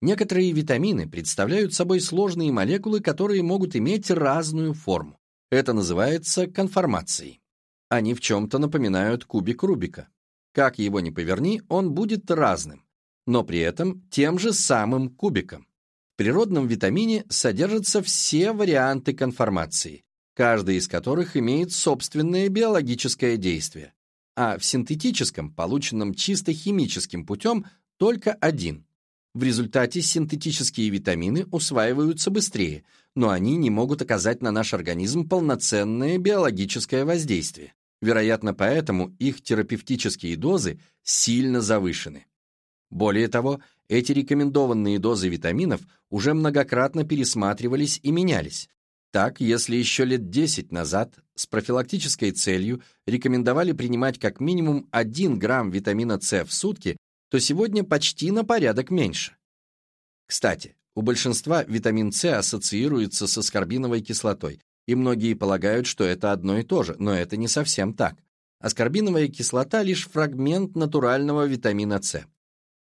Некоторые витамины представляют собой сложные молекулы, которые могут иметь разную форму. Это называется конформацией. Они в чем-то напоминают кубик Рубика. Как его ни поверни, он будет разным, но при этом тем же самым кубиком. В природном витамине содержатся все варианты конформации, каждый из которых имеет собственное биологическое действие, а в синтетическом, полученном чисто химическим путем, только один. В результате синтетические витамины усваиваются быстрее, но они не могут оказать на наш организм полноценное биологическое воздействие. Вероятно, поэтому их терапевтические дозы сильно завышены. Более того, эти рекомендованные дозы витаминов уже многократно пересматривались и менялись. Так, если еще лет 10 назад с профилактической целью рекомендовали принимать как минимум 1 грамм витамина С в сутки, то сегодня почти на порядок меньше. Кстати, у большинства витамин С ассоциируется с аскорбиновой кислотой, и многие полагают, что это одно и то же, но это не совсем так. Аскорбиновая кислота – лишь фрагмент натурального витамина С.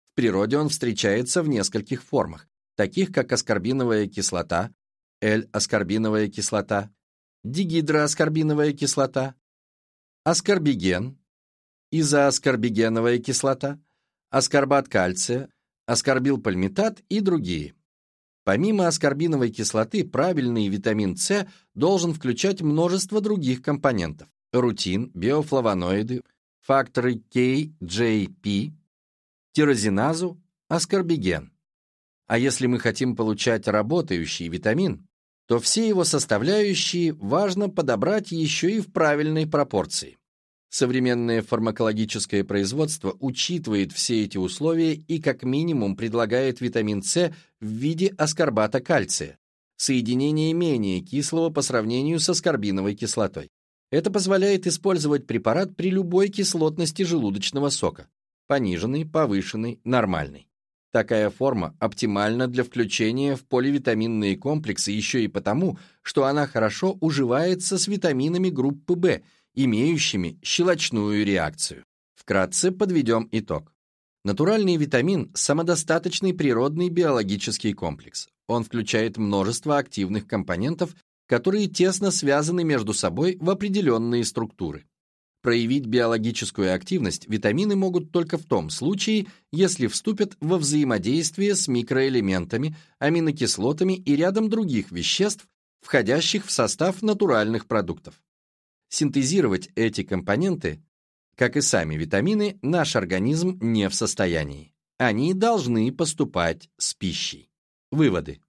В природе он встречается в нескольких формах, таких как аскорбиновая кислота, L-аскорбиновая кислота, дигидроаскорбиновая кислота, аскорбиген, изоаскорбигеновая кислота, аскорбат кальция, аскорбилпальмитат и другие. Помимо аскорбиновой кислоты, правильный витамин С должен включать множество других компонентов – рутин, биофлавоноиды, факторы K, J, P, тирозиназу, аскорбиген. А если мы хотим получать работающий витамин, то все его составляющие важно подобрать еще и в правильной пропорции. Современное фармакологическое производство учитывает все эти условия и как минимум предлагает витамин С в виде аскорбата кальция, соединение менее кислого по сравнению с аскорбиновой кислотой. Это позволяет использовать препарат при любой кислотности желудочного сока, пониженный, повышенный, нормальный. Такая форма оптимальна для включения в поливитаминные комплексы еще и потому, что она хорошо уживается с витаминами группы В, имеющими щелочную реакцию. Вкратце подведем итог. Натуральный витамин – самодостаточный природный биологический комплекс. Он включает множество активных компонентов, которые тесно связаны между собой в определенные структуры. Проявить биологическую активность витамины могут только в том случае, если вступят во взаимодействие с микроэлементами, аминокислотами и рядом других веществ, входящих в состав натуральных продуктов. Синтезировать эти компоненты, как и сами витамины, наш организм не в состоянии. Они должны поступать с пищей. Выводы.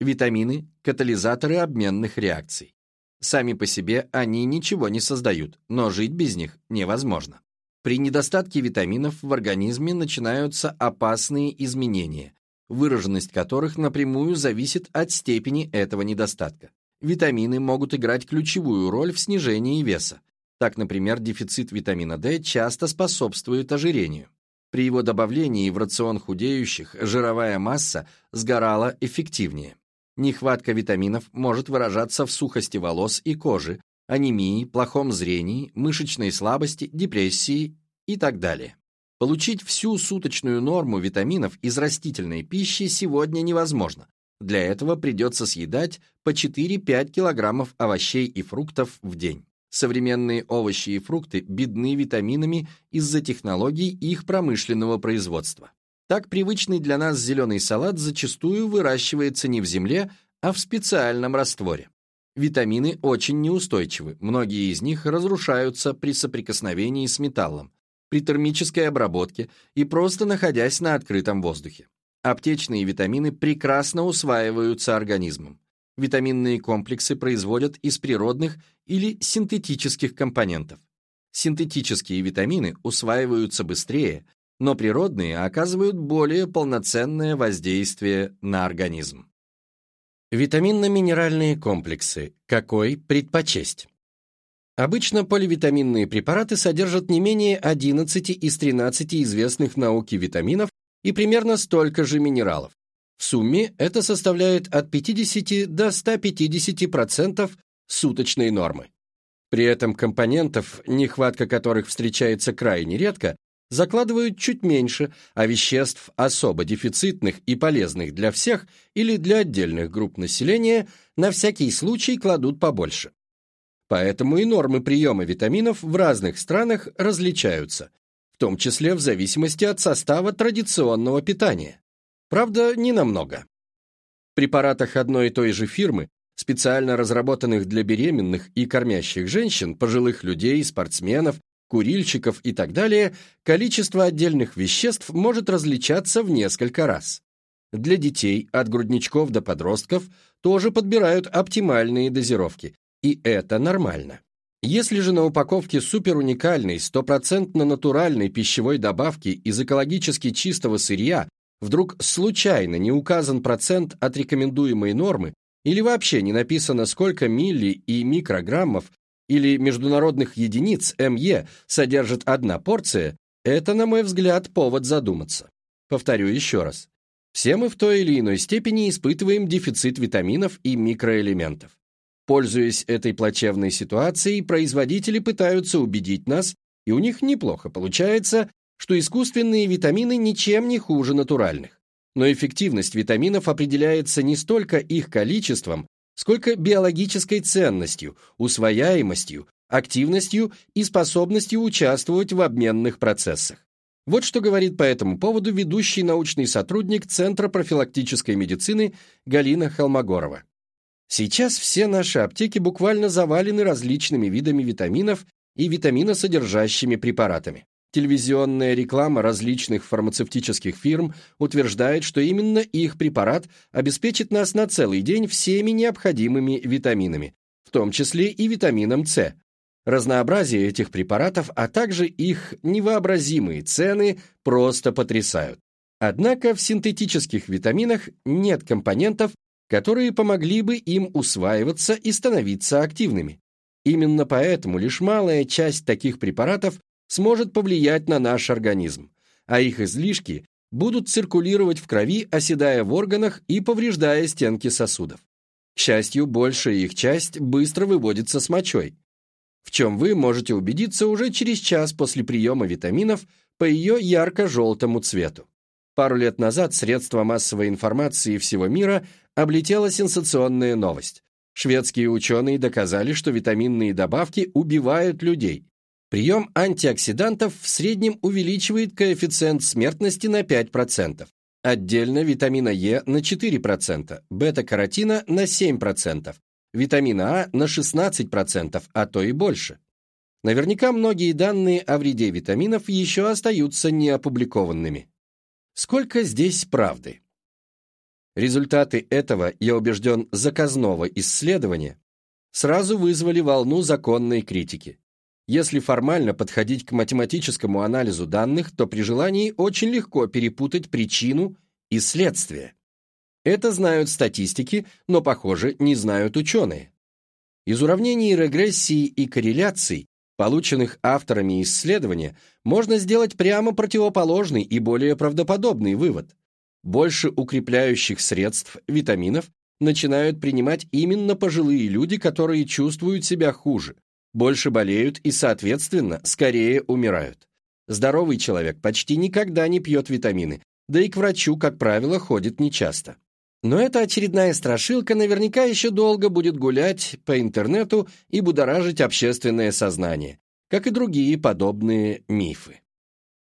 Витамины – катализаторы обменных реакций. Сами по себе они ничего не создают, но жить без них невозможно. При недостатке витаминов в организме начинаются опасные изменения, выраженность которых напрямую зависит от степени этого недостатка. Витамины могут играть ключевую роль в снижении веса. Так, например, дефицит витамина D часто способствует ожирению. При его добавлении в рацион худеющих жировая масса сгорала эффективнее. Нехватка витаминов может выражаться в сухости волос и кожи, анемии, плохом зрении, мышечной слабости, депрессии и так далее. Получить всю суточную норму витаминов из растительной пищи сегодня невозможно. Для этого придется съедать по 4-5 килограммов овощей и фруктов в день. Современные овощи и фрукты бедны витаминами из-за технологий их промышленного производства. Так привычный для нас зеленый салат зачастую выращивается не в земле, а в специальном растворе. Витамины очень неустойчивы, многие из них разрушаются при соприкосновении с металлом, при термической обработке и просто находясь на открытом воздухе. Аптечные витамины прекрасно усваиваются организмом. Витаминные комплексы производят из природных или синтетических компонентов. Синтетические витамины усваиваются быстрее, но природные оказывают более полноценное воздействие на организм. Витаминно-минеральные комплексы. Какой предпочесть? Обычно поливитаминные препараты содержат не менее 11 из 13 известных науке витаминов и примерно столько же минералов. В сумме это составляет от 50 до 150% суточной нормы. При этом компонентов, нехватка которых встречается крайне редко, закладывают чуть меньше, а веществ особо дефицитных и полезных для всех или для отдельных групп населения на всякий случай кладут побольше. Поэтому и нормы приема витаминов в разных странах различаются, том числе в зависимости от состава традиционного питания. Правда, не намного. В препаратах одной и той же фирмы, специально разработанных для беременных и кормящих женщин, пожилых людей, спортсменов курильщиков и так далее, количество отдельных веществ может различаться в несколько раз. Для детей, от грудничков до подростков, тоже подбирают оптимальные дозировки, и это нормально. Если же на упаковке суперуникальной, стопроцентно натуральной пищевой добавки из экологически чистого сырья вдруг случайно не указан процент от рекомендуемой нормы или вообще не написано, сколько милли и микрограммов или международных единиц МЕ содержит одна порция, это, на мой взгляд, повод задуматься. Повторю еще раз. Все мы в той или иной степени испытываем дефицит витаминов и микроэлементов. Пользуясь этой плачевной ситуацией, производители пытаются убедить нас, и у них неплохо получается, что искусственные витамины ничем не хуже натуральных. Но эффективность витаминов определяется не столько их количеством, сколько биологической ценностью, усвояемостью, активностью и способностью участвовать в обменных процессах. Вот что говорит по этому поводу ведущий научный сотрудник Центра профилактической медицины Галина Холмогорова. Сейчас все наши аптеки буквально завалены различными видами витаминов и витаминосодержащими препаратами. Телевизионная реклама различных фармацевтических фирм утверждает, что именно их препарат обеспечит нас на целый день всеми необходимыми витаминами, в том числе и витамином С. Разнообразие этих препаратов, а также их невообразимые цены просто потрясают. Однако в синтетических витаминах нет компонентов, которые помогли бы им усваиваться и становиться активными. Именно поэтому лишь малая часть таких препаратов сможет повлиять на наш организм, а их излишки будут циркулировать в крови, оседая в органах и повреждая стенки сосудов. К счастью, большая их часть быстро выводится с мочой, в чем вы можете убедиться уже через час после приема витаминов по ее ярко-желтому цвету. Пару лет назад средства массовой информации всего мира облетела сенсационная новость. Шведские ученые доказали, что витаминные добавки убивают людей, Прием антиоксидантов в среднем увеличивает коэффициент смертности на 5%. Отдельно витамина Е на 4%, бета-каротина на 7%, витамина А на 16%, а то и больше. Наверняка многие данные о вреде витаминов еще остаются неопубликованными. Сколько здесь правды? Результаты этого, я убежден, заказного исследования сразу вызвали волну законной критики. Если формально подходить к математическому анализу данных, то при желании очень легко перепутать причину и следствие. Это знают статистики, но, похоже, не знают ученые. Из уравнений регрессии и корреляций, полученных авторами исследования, можно сделать прямо противоположный и более правдоподобный вывод. Больше укрепляющих средств, витаминов, начинают принимать именно пожилые люди, которые чувствуют себя хуже, больше болеют и, соответственно, скорее умирают. Здоровый человек почти никогда не пьет витамины, да и к врачу, как правило, ходит нечасто. Но эта очередная страшилка наверняка еще долго будет гулять по интернету и будоражить общественное сознание, как и другие подобные мифы.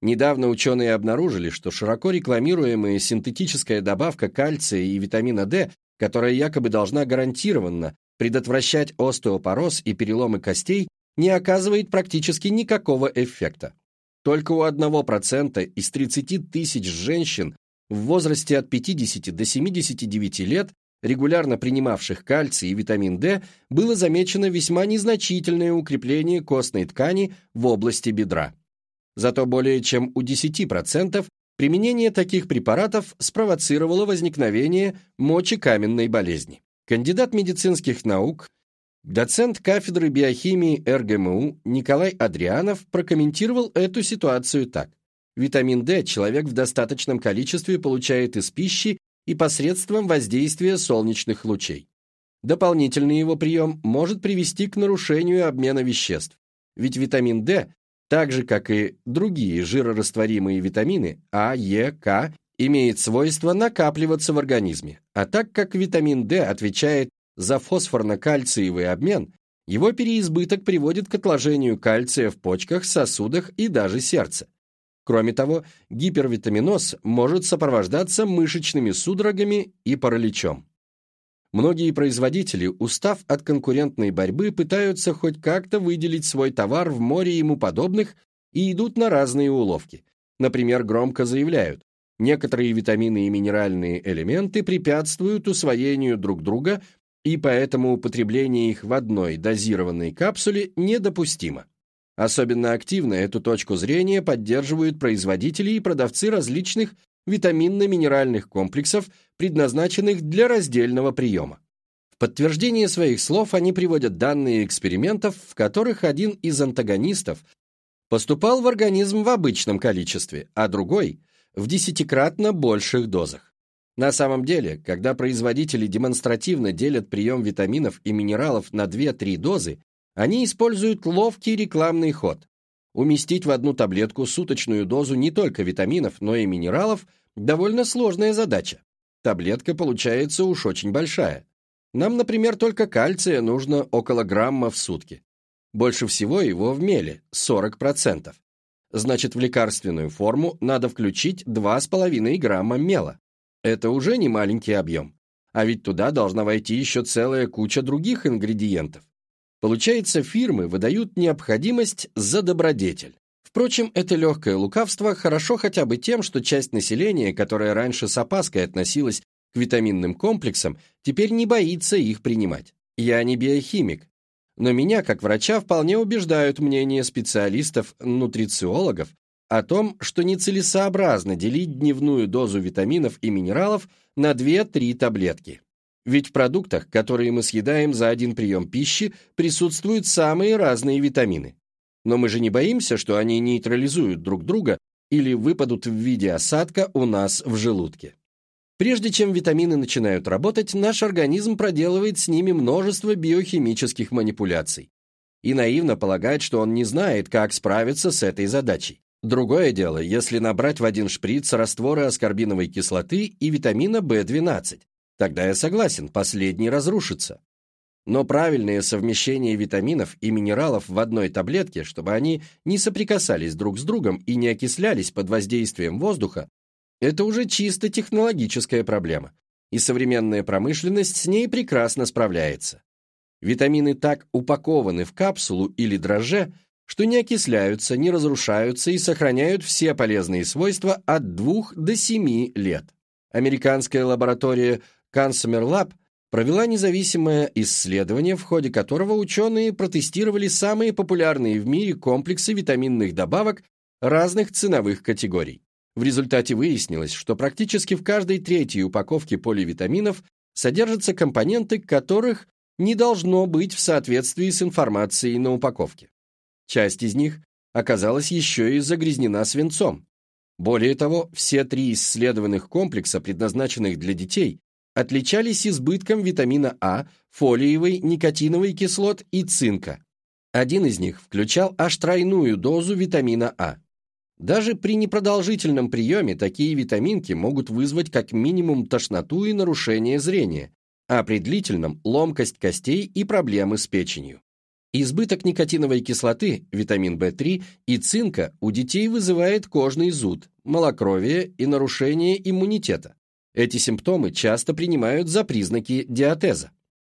Недавно ученые обнаружили, что широко рекламируемая синтетическая добавка кальция и витамина D, которая якобы должна гарантированно предотвращать остеопороз и переломы костей, не оказывает практически никакого эффекта. Только у 1% из 30 тысяч женщин в возрасте от 50 до 79 лет, регулярно принимавших кальций и витамин D, было замечено весьма незначительное укрепление костной ткани в области бедра. Зато более чем у 10% применение таких препаратов спровоцировало возникновение мочекаменной болезни. Кандидат медицинских наук, доцент кафедры биохимии РГМУ Николай Адрианов прокомментировал эту ситуацию так. Витамин D человек в достаточном количестве получает из пищи и посредством воздействия солнечных лучей. Дополнительный его прием может привести к нарушению обмена веществ, ведь витамин D, так же как и другие жирорастворимые витамины А, Е, К, имеет свойство накапливаться в организме, а так как витамин D отвечает за фосфорно-кальциевый обмен, его переизбыток приводит к отложению кальция в почках, сосудах и даже сердце. Кроме того, гипервитаминоз может сопровождаться мышечными судорогами и параличом. Многие производители, устав от конкурентной борьбы, пытаются хоть как-то выделить свой товар в море ему подобных и идут на разные уловки. Например, громко заявляют, некоторые витамины и минеральные элементы препятствуют усвоению друг друга, и поэтому употребление их в одной дозированной капсуле недопустимо. Особенно активно эту точку зрения поддерживают производители и продавцы различных витаминно-минеральных комплексов, предназначенных для раздельного приема. В подтверждение своих слов они приводят данные экспериментов, в которых один из антагонистов поступал в организм в обычном количестве, а другой – в десятикратно больших дозах. На самом деле, когда производители демонстративно делят прием витаминов и минералов на 2-3 дозы, они используют ловкий рекламный ход. Уместить в одну таблетку суточную дозу не только витаминов, но и минералов – довольно сложная задача. Таблетка получается уж очень большая. Нам, например, только кальция нужно около грамма в сутки. Больше всего его в меле – 40%. Значит, в лекарственную форму надо включить 2,5 грамма мела. Это уже не маленький объем. А ведь туда должна войти еще целая куча других ингредиентов. Получается, фирмы выдают необходимость за добродетель. Впрочем, это легкое лукавство хорошо хотя бы тем, что часть населения, которая раньше с опаской относилась к витаминным комплексам, теперь не боится их принимать. Я не биохимик, но меня, как врача, вполне убеждают мнения специалистов-нутрициологов о том, что нецелесообразно делить дневную дозу витаминов и минералов на 2-3 таблетки. Ведь в продуктах, которые мы съедаем за один прием пищи, присутствуют самые разные витамины. Но мы же не боимся, что они нейтрализуют друг друга или выпадут в виде осадка у нас в желудке. Прежде чем витамины начинают работать, наш организм проделывает с ними множество биохимических манипуляций и наивно полагает, что он не знает, как справиться с этой задачей. Другое дело, если набрать в один шприц растворы аскорбиновой кислоты и витамина В12, Тогда я согласен, последний разрушится. Но правильное совмещение витаминов и минералов в одной таблетке, чтобы они не соприкасались друг с другом и не окислялись под воздействием воздуха, это уже чисто технологическая проблема, и современная промышленность с ней прекрасно справляется. Витамины так упакованы в капсулу или дрожже, что не окисляются, не разрушаются и сохраняют все полезные свойства от 2 до 7 лет. Американская лаборатория Consumer Lab провела независимое исследование, в ходе которого ученые протестировали самые популярные в мире комплексы витаминных добавок разных ценовых категорий. В результате выяснилось, что практически в каждой третьей упаковке поливитаминов содержатся компоненты, которых не должно быть в соответствии с информацией на упаковке. Часть из них оказалась еще и загрязнена свинцом. Более того, все три исследованных комплекса, предназначенных для детей, отличались избытком витамина А, фолиевой, никотиновой кислот и цинка. Один из них включал аж тройную дозу витамина А. Даже при непродолжительном приеме такие витаминки могут вызвать как минимум тошноту и нарушение зрения, а при длительном – ломкость костей и проблемы с печенью. Избыток никотиновой кислоты, витамин В3 и цинка у детей вызывает кожный зуд, малокровие и нарушение иммунитета. Эти симптомы часто принимают за признаки диатеза.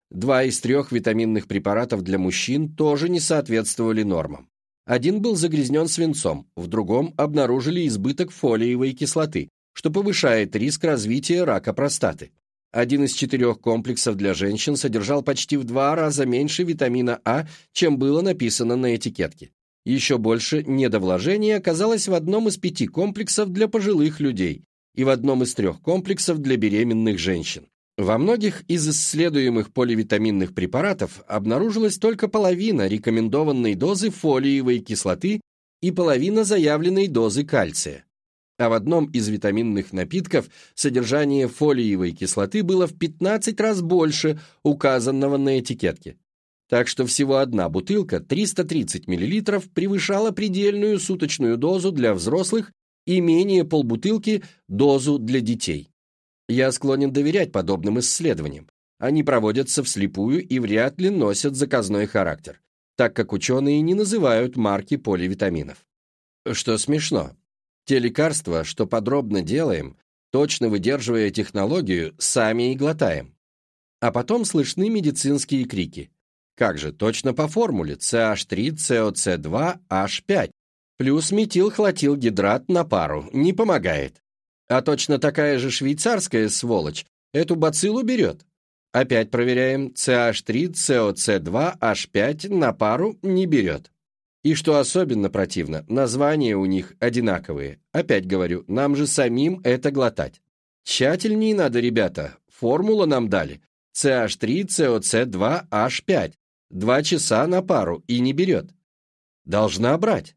Два из трех витаминных препаратов для мужчин тоже не соответствовали нормам. Один был загрязнен свинцом, в другом обнаружили избыток фолиевой кислоты, что повышает риск развития рака простаты. Один из четырех комплексов для женщин содержал почти в два раза меньше витамина А, чем было написано на этикетке. Еще больше недовложений оказалось в одном из пяти комплексов для пожилых людей и в одном из трех комплексов для беременных женщин. Во многих из исследуемых поливитаминных препаратов обнаружилась только половина рекомендованной дозы фолиевой кислоты и половина заявленной дозы кальция. А в одном из витаминных напитков содержание фолиевой кислоты было в 15 раз больше указанного на этикетке. Так что всего одна бутылка 330 мл превышала предельную суточную дозу для взрослых и менее полбутылки дозу для детей. Я склонен доверять подобным исследованиям. Они проводятся вслепую и вряд ли носят заказной характер, так как ученые не называют марки поливитаминов. Что смешно. Те лекарства, что подробно делаем, точно выдерживая технологию, сами и глотаем. А потом слышны медицинские крики. Как же, точно по формуле CH3, COC2, H5, плюс метилхлотилгидрат на пару, не помогает. А точно такая же швейцарская сволочь эту бациллу берет. Опять проверяем, CH3, COC2, H5 на пару не берет. И что особенно противно, названия у них одинаковые. Опять говорю, нам же самим это глотать. Тщательнее надо, ребята. Формула нам дали. CH3, COC2, H5. Два часа на пару и не берет. Должна брать.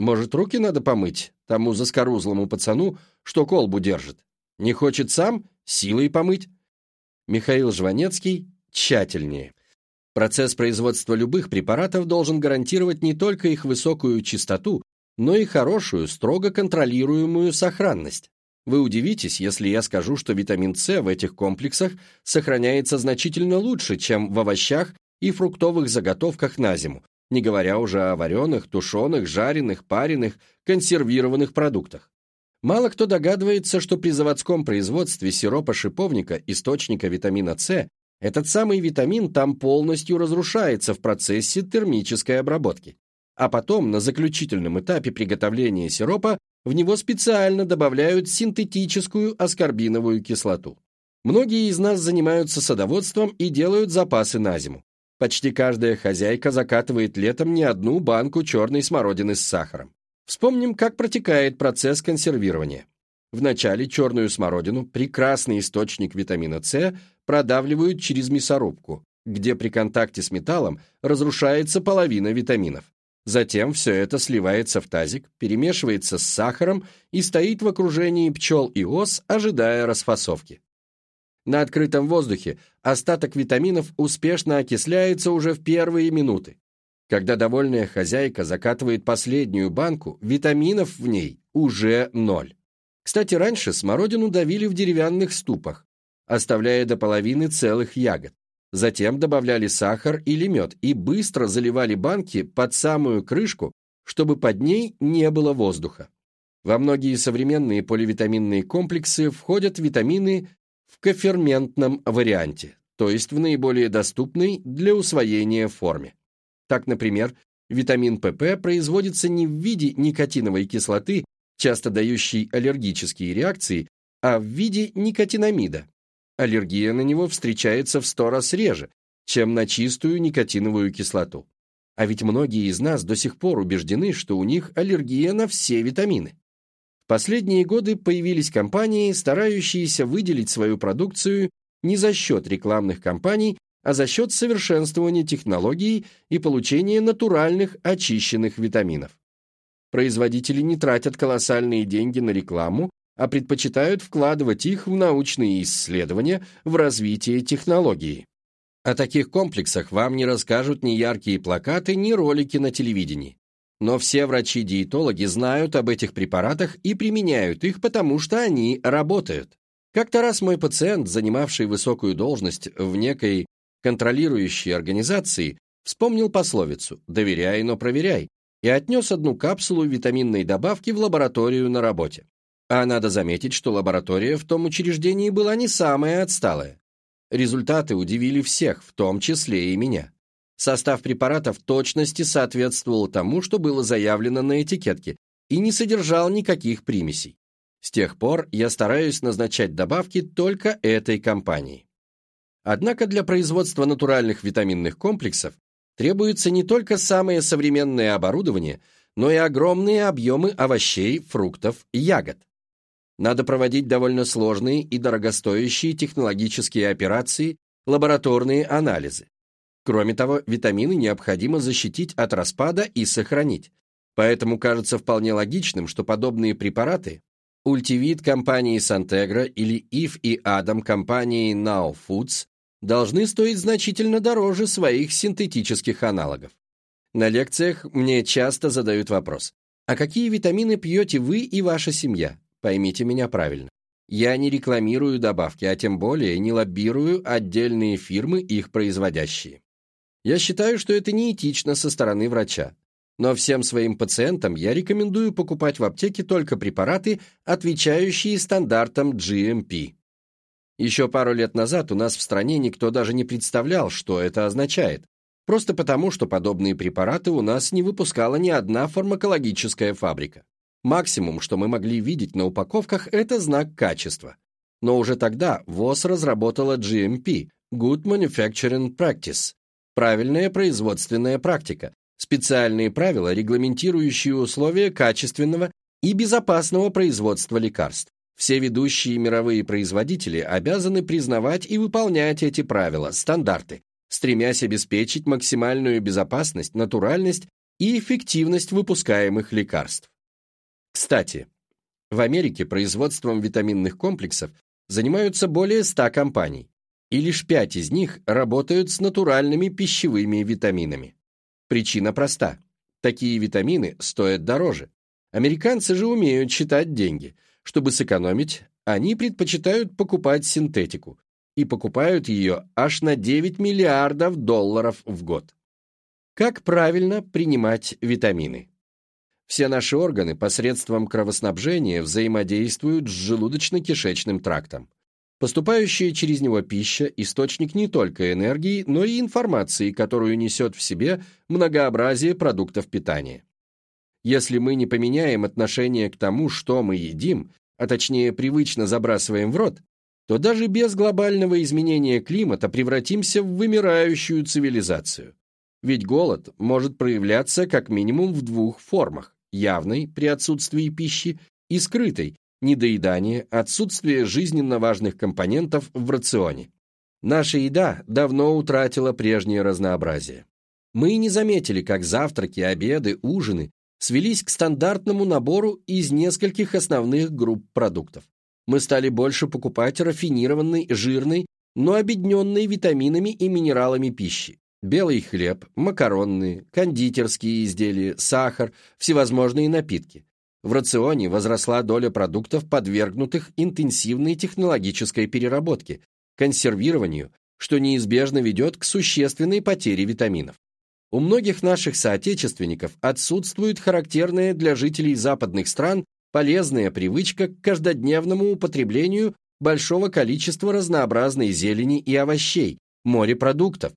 Может, руки надо помыть тому заскорузлому пацану, что колбу держит? Не хочет сам силой помыть? Михаил Жванецкий тщательнее. Процесс производства любых препаратов должен гарантировать не только их высокую чистоту, но и хорошую, строго контролируемую сохранность. Вы удивитесь, если я скажу, что витамин С в этих комплексах сохраняется значительно лучше, чем в овощах и фруктовых заготовках на зиму, не говоря уже о вареных, тушеных, жареных, пареных, консервированных продуктах. Мало кто догадывается, что при заводском производстве сиропа шиповника, источника витамина С, этот самый витамин там полностью разрушается в процессе термической обработки. А потом, на заключительном этапе приготовления сиропа, в него специально добавляют синтетическую аскорбиновую кислоту. Многие из нас занимаются садоводством и делают запасы на зиму. Почти каждая хозяйка закатывает летом не одну банку черной смородины с сахаром. Вспомним, как протекает процесс консервирования. Вначале черную смородину, прекрасный источник витамина С, продавливают через мясорубку, где при контакте с металлом разрушается половина витаминов. Затем все это сливается в тазик, перемешивается с сахаром и стоит в окружении пчел и ос, ожидая расфасовки. На открытом воздухе остаток витаминов успешно окисляется уже в первые минуты. Когда довольная хозяйка закатывает последнюю банку, витаминов в ней уже ноль. Кстати, раньше смородину давили в деревянных ступах, оставляя до половины целых ягод. Затем добавляли сахар или мед и быстро заливали банки под самую крышку, чтобы под ней не было воздуха. Во многие современные поливитаминные комплексы входят витамины в коферментном варианте, то есть в наиболее доступной для усвоения форме. Так, например, витамин ПП производится не в виде никотиновой кислоты, часто дающей аллергические реакции, а в виде никотинамида. Аллергия на него встречается в сто раз реже, чем на чистую никотиновую кислоту. А ведь многие из нас до сих пор убеждены, что у них аллергия на все витамины последние годы появились компании, старающиеся выделить свою продукцию не за счет рекламных кампаний, а за счет совершенствования технологий и получения натуральных очищенных витаминов. Производители не тратят колоссальные деньги на рекламу, а предпочитают вкладывать их в научные исследования, в развитие технологии. О таких комплексах вам не расскажут ни яркие плакаты, ни ролики на телевидении. Но все врачи-диетологи знают об этих препаратах и применяют их, потому что они работают. Как-то раз мой пациент, занимавший высокую должность в некой контролирующей организации, вспомнил пословицу «доверяй, но проверяй» и отнес одну капсулу витаминной добавки в лабораторию на работе. А надо заметить, что лаборатория в том учреждении была не самая отсталая. Результаты удивили всех, в том числе и меня. Состав препарата в точности соответствовал тому, что было заявлено на этикетке, и не содержал никаких примесей. С тех пор я стараюсь назначать добавки только этой компании. Однако для производства натуральных витаминных комплексов требуется не только самое современное оборудование, но и огромные объемы овощей, фруктов и ягод. Надо проводить довольно сложные и дорогостоящие технологические операции, лабораторные анализы. Кроме того, витамины необходимо защитить от распада и сохранить. Поэтому кажется вполне логичным, что подобные препараты Ультивит компании Сантегра или If и Адам компании Now Foods должны стоить значительно дороже своих синтетических аналогов. На лекциях мне часто задают вопрос, а какие витамины пьете вы и ваша семья? Поймите меня правильно. Я не рекламирую добавки, а тем более не лоббирую отдельные фирмы, их производящие. Я считаю, что это неэтично со стороны врача. Но всем своим пациентам я рекомендую покупать в аптеке только препараты, отвечающие стандартам GMP. Еще пару лет назад у нас в стране никто даже не представлял, что это означает. Просто потому, что подобные препараты у нас не выпускала ни одна фармакологическая фабрика. Максимум, что мы могли видеть на упаковках, это знак качества. Но уже тогда ВОЗ разработала GMP – Good Manufacturing Practice – правильная производственная практика, специальные правила, регламентирующие условия качественного и безопасного производства лекарств. Все ведущие мировые производители обязаны признавать и выполнять эти правила, стандарты, стремясь обеспечить максимальную безопасность, натуральность и эффективность выпускаемых лекарств. Кстати, в Америке производством витаминных комплексов занимаются более 100 компаний, и лишь 5 из них работают с натуральными пищевыми витаминами. Причина проста. Такие витамины стоят дороже. Американцы же умеют считать деньги. Чтобы сэкономить, они предпочитают покупать синтетику и покупают ее аж на 9 миллиардов долларов в год. Как правильно принимать витамины? Все наши органы посредством кровоснабжения взаимодействуют с желудочно-кишечным трактом. Поступающая через него пища – источник не только энергии, но и информации, которую несет в себе многообразие продуктов питания. Если мы не поменяем отношение к тому, что мы едим, а точнее привычно забрасываем в рот, то даже без глобального изменения климата превратимся в вымирающую цивилизацию. Ведь голод может проявляться как минимум в двух формах явной при отсутствии пищи и скрытой недоедание, отсутствие жизненно важных компонентов в рационе. Наша еда давно утратила прежнее разнообразие. Мы не заметили, как завтраки, обеды, ужины свелись к стандартному набору из нескольких основных групп продуктов. Мы стали больше покупать рафинированной, жирной, но обедненной витаминами и минералами пищи, белый хлеб, макаронные, кондитерские изделия, сахар, всевозможные напитки. В рационе возросла доля продуктов, подвергнутых интенсивной технологической переработке, консервированию, что неизбежно ведет к существенной потере витаминов. У многих наших соотечественников отсутствует характерная для жителей западных стран полезная привычка к каждодневному употреблению большого количества разнообразной зелени и овощей, морепродуктов,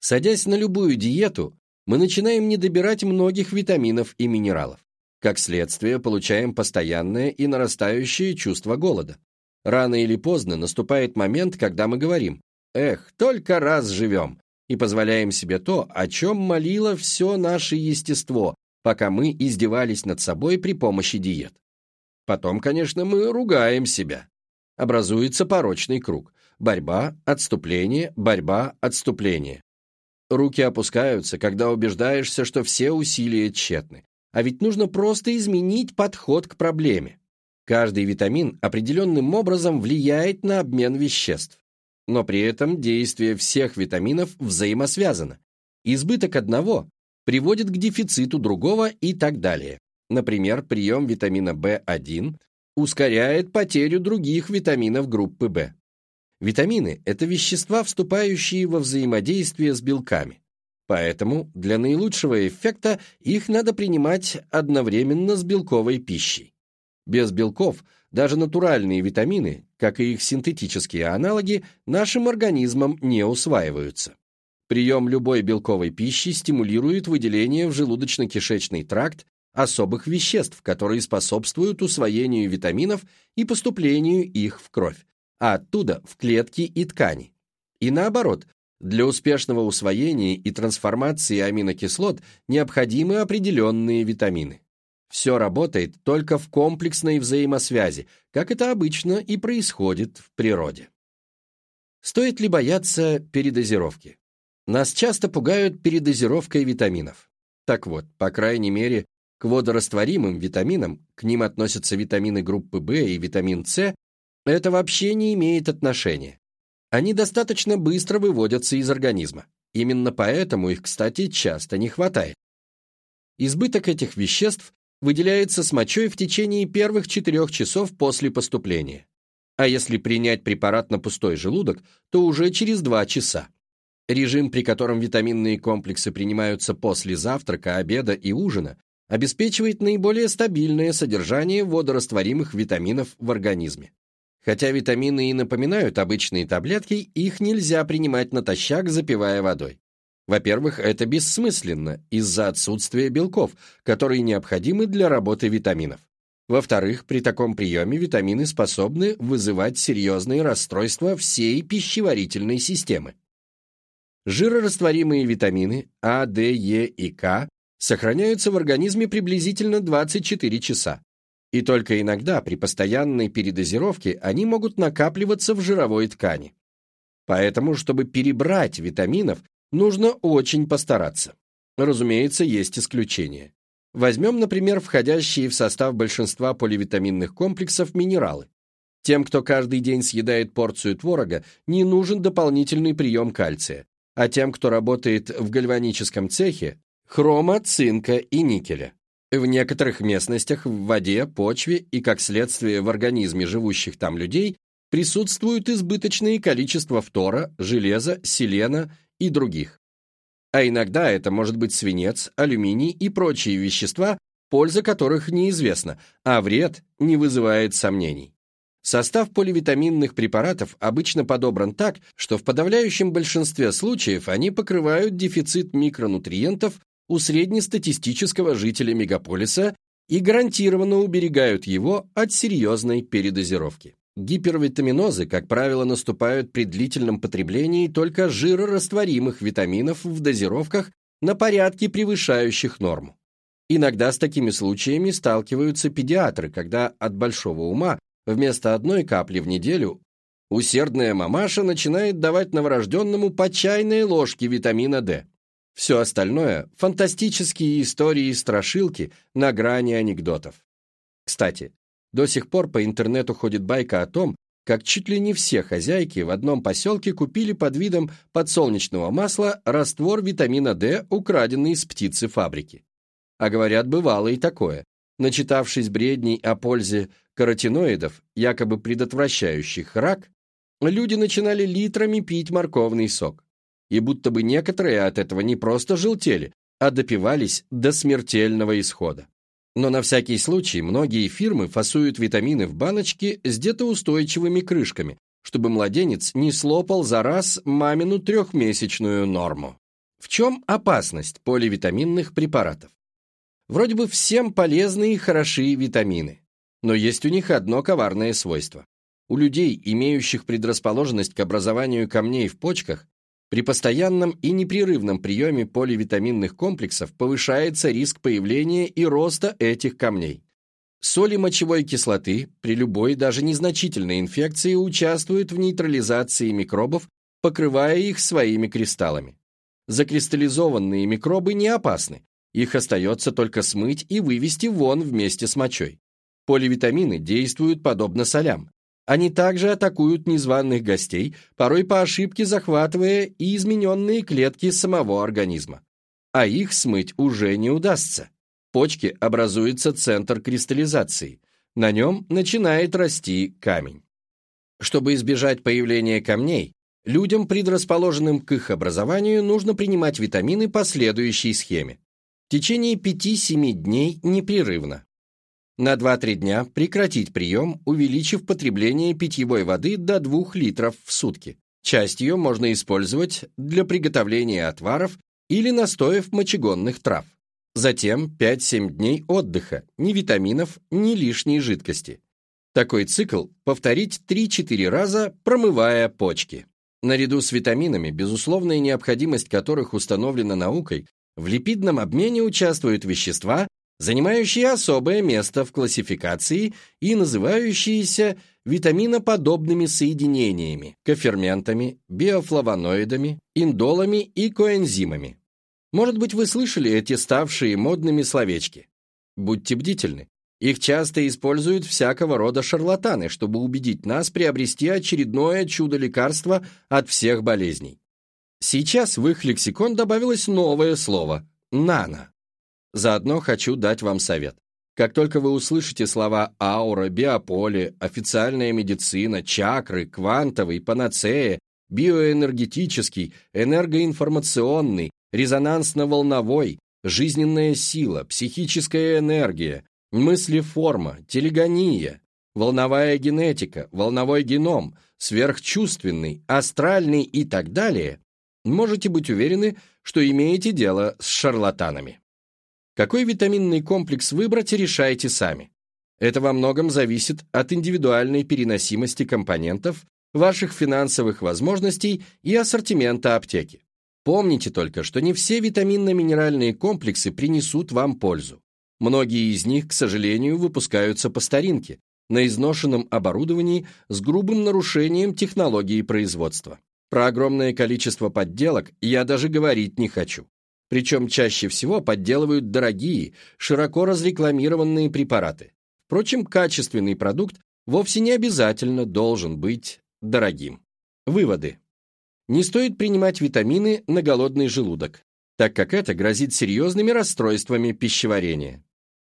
Садясь на любую диету, мы начинаем не добирать многих витаминов и минералов. Как следствие, получаем постоянное и нарастающее чувство голода. Рано или поздно наступает момент, когда мы говорим «Эх, только раз живем», и позволяем себе то, о чем молило все наше естество, пока мы издевались над собой при помощи диет. Потом, конечно, мы ругаем себя. Образуется порочный круг. Борьба, отступление, борьба, отступление. Руки опускаются, когда убеждаешься, что все усилия тщетны. А ведь нужно просто изменить подход к проблеме. Каждый витамин определенным образом влияет на обмен веществ. Но при этом действие всех витаминов взаимосвязано. Избыток одного приводит к дефициту другого и так далее. Например, прием витамина В1 ускоряет потерю других витаминов группы В. Витамины – это вещества, вступающие во взаимодействие с белками. Поэтому для наилучшего эффекта их надо принимать одновременно с белковой пищей. Без белков даже натуральные витамины, как и их синтетические аналоги, нашим организмом не усваиваются. Прием любой белковой пищи стимулирует выделение в желудочно-кишечный тракт особых веществ, которые способствуют усвоению витаминов и поступлению их в кровь, а оттуда в клетки и ткани. И наоборот, для успешного усвоения и трансформации аминокислот необходимы определенные витамины. Все работает только в комплексной взаимосвязи, как это обычно и происходит в природе. Стоит ли бояться передозировки? Нас часто пугают передозировкой витаминов. Так вот, по крайней мере, к водорастворимым витаминам, к ним относятся витамины группы В и витамин С, это вообще не имеет отношения. Они достаточно быстро выводятся из организма. Именно поэтому их, кстати, часто не хватает. Избыток этих веществ выделяется с мочой в течение первых 4 часов после поступления. А если принять препарат на пустой желудок, то уже через 2 часа. Режим, при котором витаминные комплексы принимаются после завтрака, обеда и ужина, обеспечивает наиболее стабильное содержание водорастворимых витаминов в организме. Хотя витамины и напоминают обычные таблетки, их нельзя принимать натощак, запивая водой. Во-первых, это бессмысленно из-за отсутствия белков, которые необходимы для работы витаминов. Во-вторых, при таком приеме витамины способны вызывать серьезные расстройства всей пищеварительной системы. Жирорастворимые витамины А, Д, Е и К сохраняются в организме приблизительно 24 часа. И только иногда при постоянной передозировке они могут накапливаться в жировой ткани. Поэтому, чтобы перебрать витаминов, нужно очень постараться. Разумеется, есть исключения. Возьмем, например, входящие в состав большинства поливитаминных комплексов минералы. Тем, кто каждый день съедает порцию творога, не нужен дополнительный прием кальция, а тем, кто работает в гальваническом цехе, хрома, цинка и никеля. В некоторых местностях в воде, почве и, как следствие, в организме живущих там людей присутствуют избыточные количества фтора, железа, селена и других. А иногда это может быть свинец, алюминий и прочие вещества, польза которых неизвестна, а вред не вызывает сомнений. Состав поливитаминных препаратов обычно подобран так, что в подавляющем большинстве случаев они покрывают дефицит микронутриентов у среднестатистического жителя мегаполиса и гарантированно уберегают его от серьезной передозировки. Гипервитаминозы, как правило, наступают при длительном потреблении только жирорастворимых витаминов в дозировках на порядке превышающих норму. Иногда с такими случаями сталкиваются педиатры, когда от большого ума вместо одной капли в неделю усердная мамаша начинает давать новорожденному по чайной ложке витамина D. Все остальное – фантастические истории и страшилки на грани анекдотов. Кстати, до сих пор по интернету ходит байка о том, как чуть ли не все хозяйки в одном поселке купили под видом подсолнечного масла раствор витамина D, украденный из птицы фабрики. А говорят, бывало и такое. Начитавшись бредней о пользе каротиноидов, якобы предотвращающих рак, люди начинали литрами пить морковный сок и будто бы некоторые от этого не просто желтели, а допивались до смертельного исхода. Но на всякий случай многие фирмы фасуют витамины в баночки с детоустойчивыми крышками, чтобы младенец не слопал за раз мамину трехмесячную норму. В чем опасность поливитаминных препаратов? Вроде бы всем полезны и хороши витамины, но есть у них одно коварное свойство. У людей, имеющих предрасположенность к образованию камней в почках, при постоянном и непрерывном приеме поливитаминных комплексов повышается риск появления и роста этих камней. Соли мочевой кислоты при любой, даже незначительной инфекции участвуют в нейтрализации микробов, покрывая их своими кристаллами. Закристаллизованные микробы не опасны, их остается только смыть и вывести вон вместе с мочой. Поливитамины действуют подобно солям. Они также атакуют незваных гостей, порой по ошибке захватывая и измененные клетки самого организма. а их смыть уже не удастся. В почке образуется центр кристаллизации. На нем начинает расти камень. Чтобы избежать появления камней, людям, предрасположенным к их образованию, нужно принимать витамины по следующей схеме. В течение 5-7 дней непрерывно. На 2-3 дня прекратить прием, увеличив потребление питьевой воды до 2 литров в сутки. Часть ее можно использовать для приготовления отваров или настоев мочегонных трав. Затем 5-7 дней отдыха, ни витаминов, ни лишней жидкости. Такой цикл повторить 3-4 раза, промывая почки. Наряду с витаминами, безусловная необходимость которых установлена наукой, в липидном обмене участвуют вещества, занимающие особое место в классификации и называющиеся витаминоподобными соединениями, коферментами, биофлавоноидами, индолами и коэнзимами. Может быть, вы слышали эти ставшие модными словечки. Будьте бдительны. Их часто используют всякого рода шарлатаны, чтобы убедить нас приобрести очередное чудо-лекарство от всех болезней. Сейчас в их лексикон добавилось новое слово – «нано». Заодно хочу дать вам совет. Как только вы услышите слова аура, биополе, официальная медицина, чакры, квантовый, панацея, биоэнергетический, энергоинформационный, резонансно-волновой, жизненная сила, психическая энергия, мыслеформа, телегония, волновая генетика, волновой геном, сверхчувственный, астральный и так далее, можете быть уверены, что имеете дело с шарлатанами. Какой витаминный комплекс выбрать, решайте сами. Это во многом зависит от индивидуальной переносимости компонентов, ваших финансовых возможностей и ассортимента аптеки. Помните только, что не все витаминно-минеральные комплексы принесут вам пользу. Многие из них, к сожалению, выпускаются по старинке, на изношенном оборудовании с грубым нарушением технологии производства. Про огромное количество подделок я даже говорить не хочу. Причем чаще всего подделывают дорогие, широко разрекламированные препараты. Впрочем, качественный продукт вовсе не обязательно должен быть дорогим. Выводы. Не стоит принимать витамины на голодный желудок, так как это грозит серьезными расстройствами пищеварения.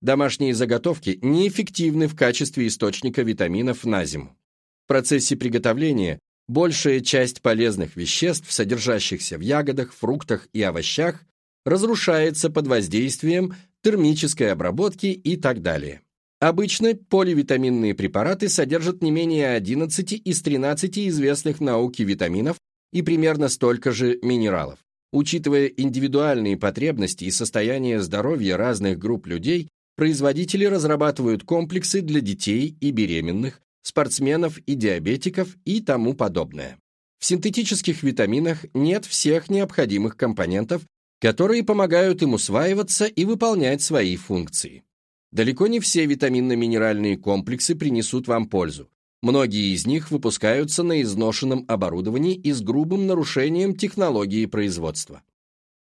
Домашние заготовки неэффективны в качестве источника витаминов на зиму. В процессе приготовления большая часть полезных веществ, содержащихся в ягодах, фруктах и овощах, разрушается под воздействием термической обработки и так далее. Обычно поливитаминные препараты содержат не менее 11 из 13 известных науки витаминов и примерно столько же минералов. Учитывая индивидуальные потребности и состояние здоровья разных групп людей, производители разрабатывают комплексы для детей и беременных, спортсменов и диабетиков и тому подобное. В синтетических витаминах нет всех необходимых компонентов, которые помогают им усваиваться и выполнять свои функции. Далеко не все витаминно-минеральные комплексы принесут вам пользу. Многие из них выпускаются на изношенном оборудовании и с грубым нарушением технологии производства.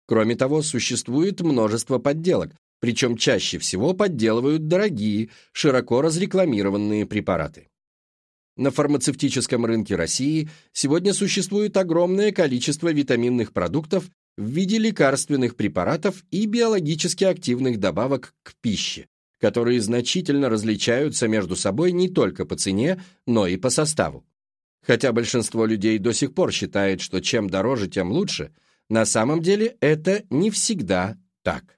Кроме того, существует множество подделок, причем чаще всего подделывают дорогие, широко разрекламированные препараты. На фармацевтическом рынке России сегодня существует огромное количество витаминных продуктов в виде лекарственных препаратов и биологически активных добавок к пище, которые значительно различаются между собой не только по цене, но и по составу. Хотя большинство людей до сих пор считает, что чем дороже, тем лучше, на самом деле это не всегда так.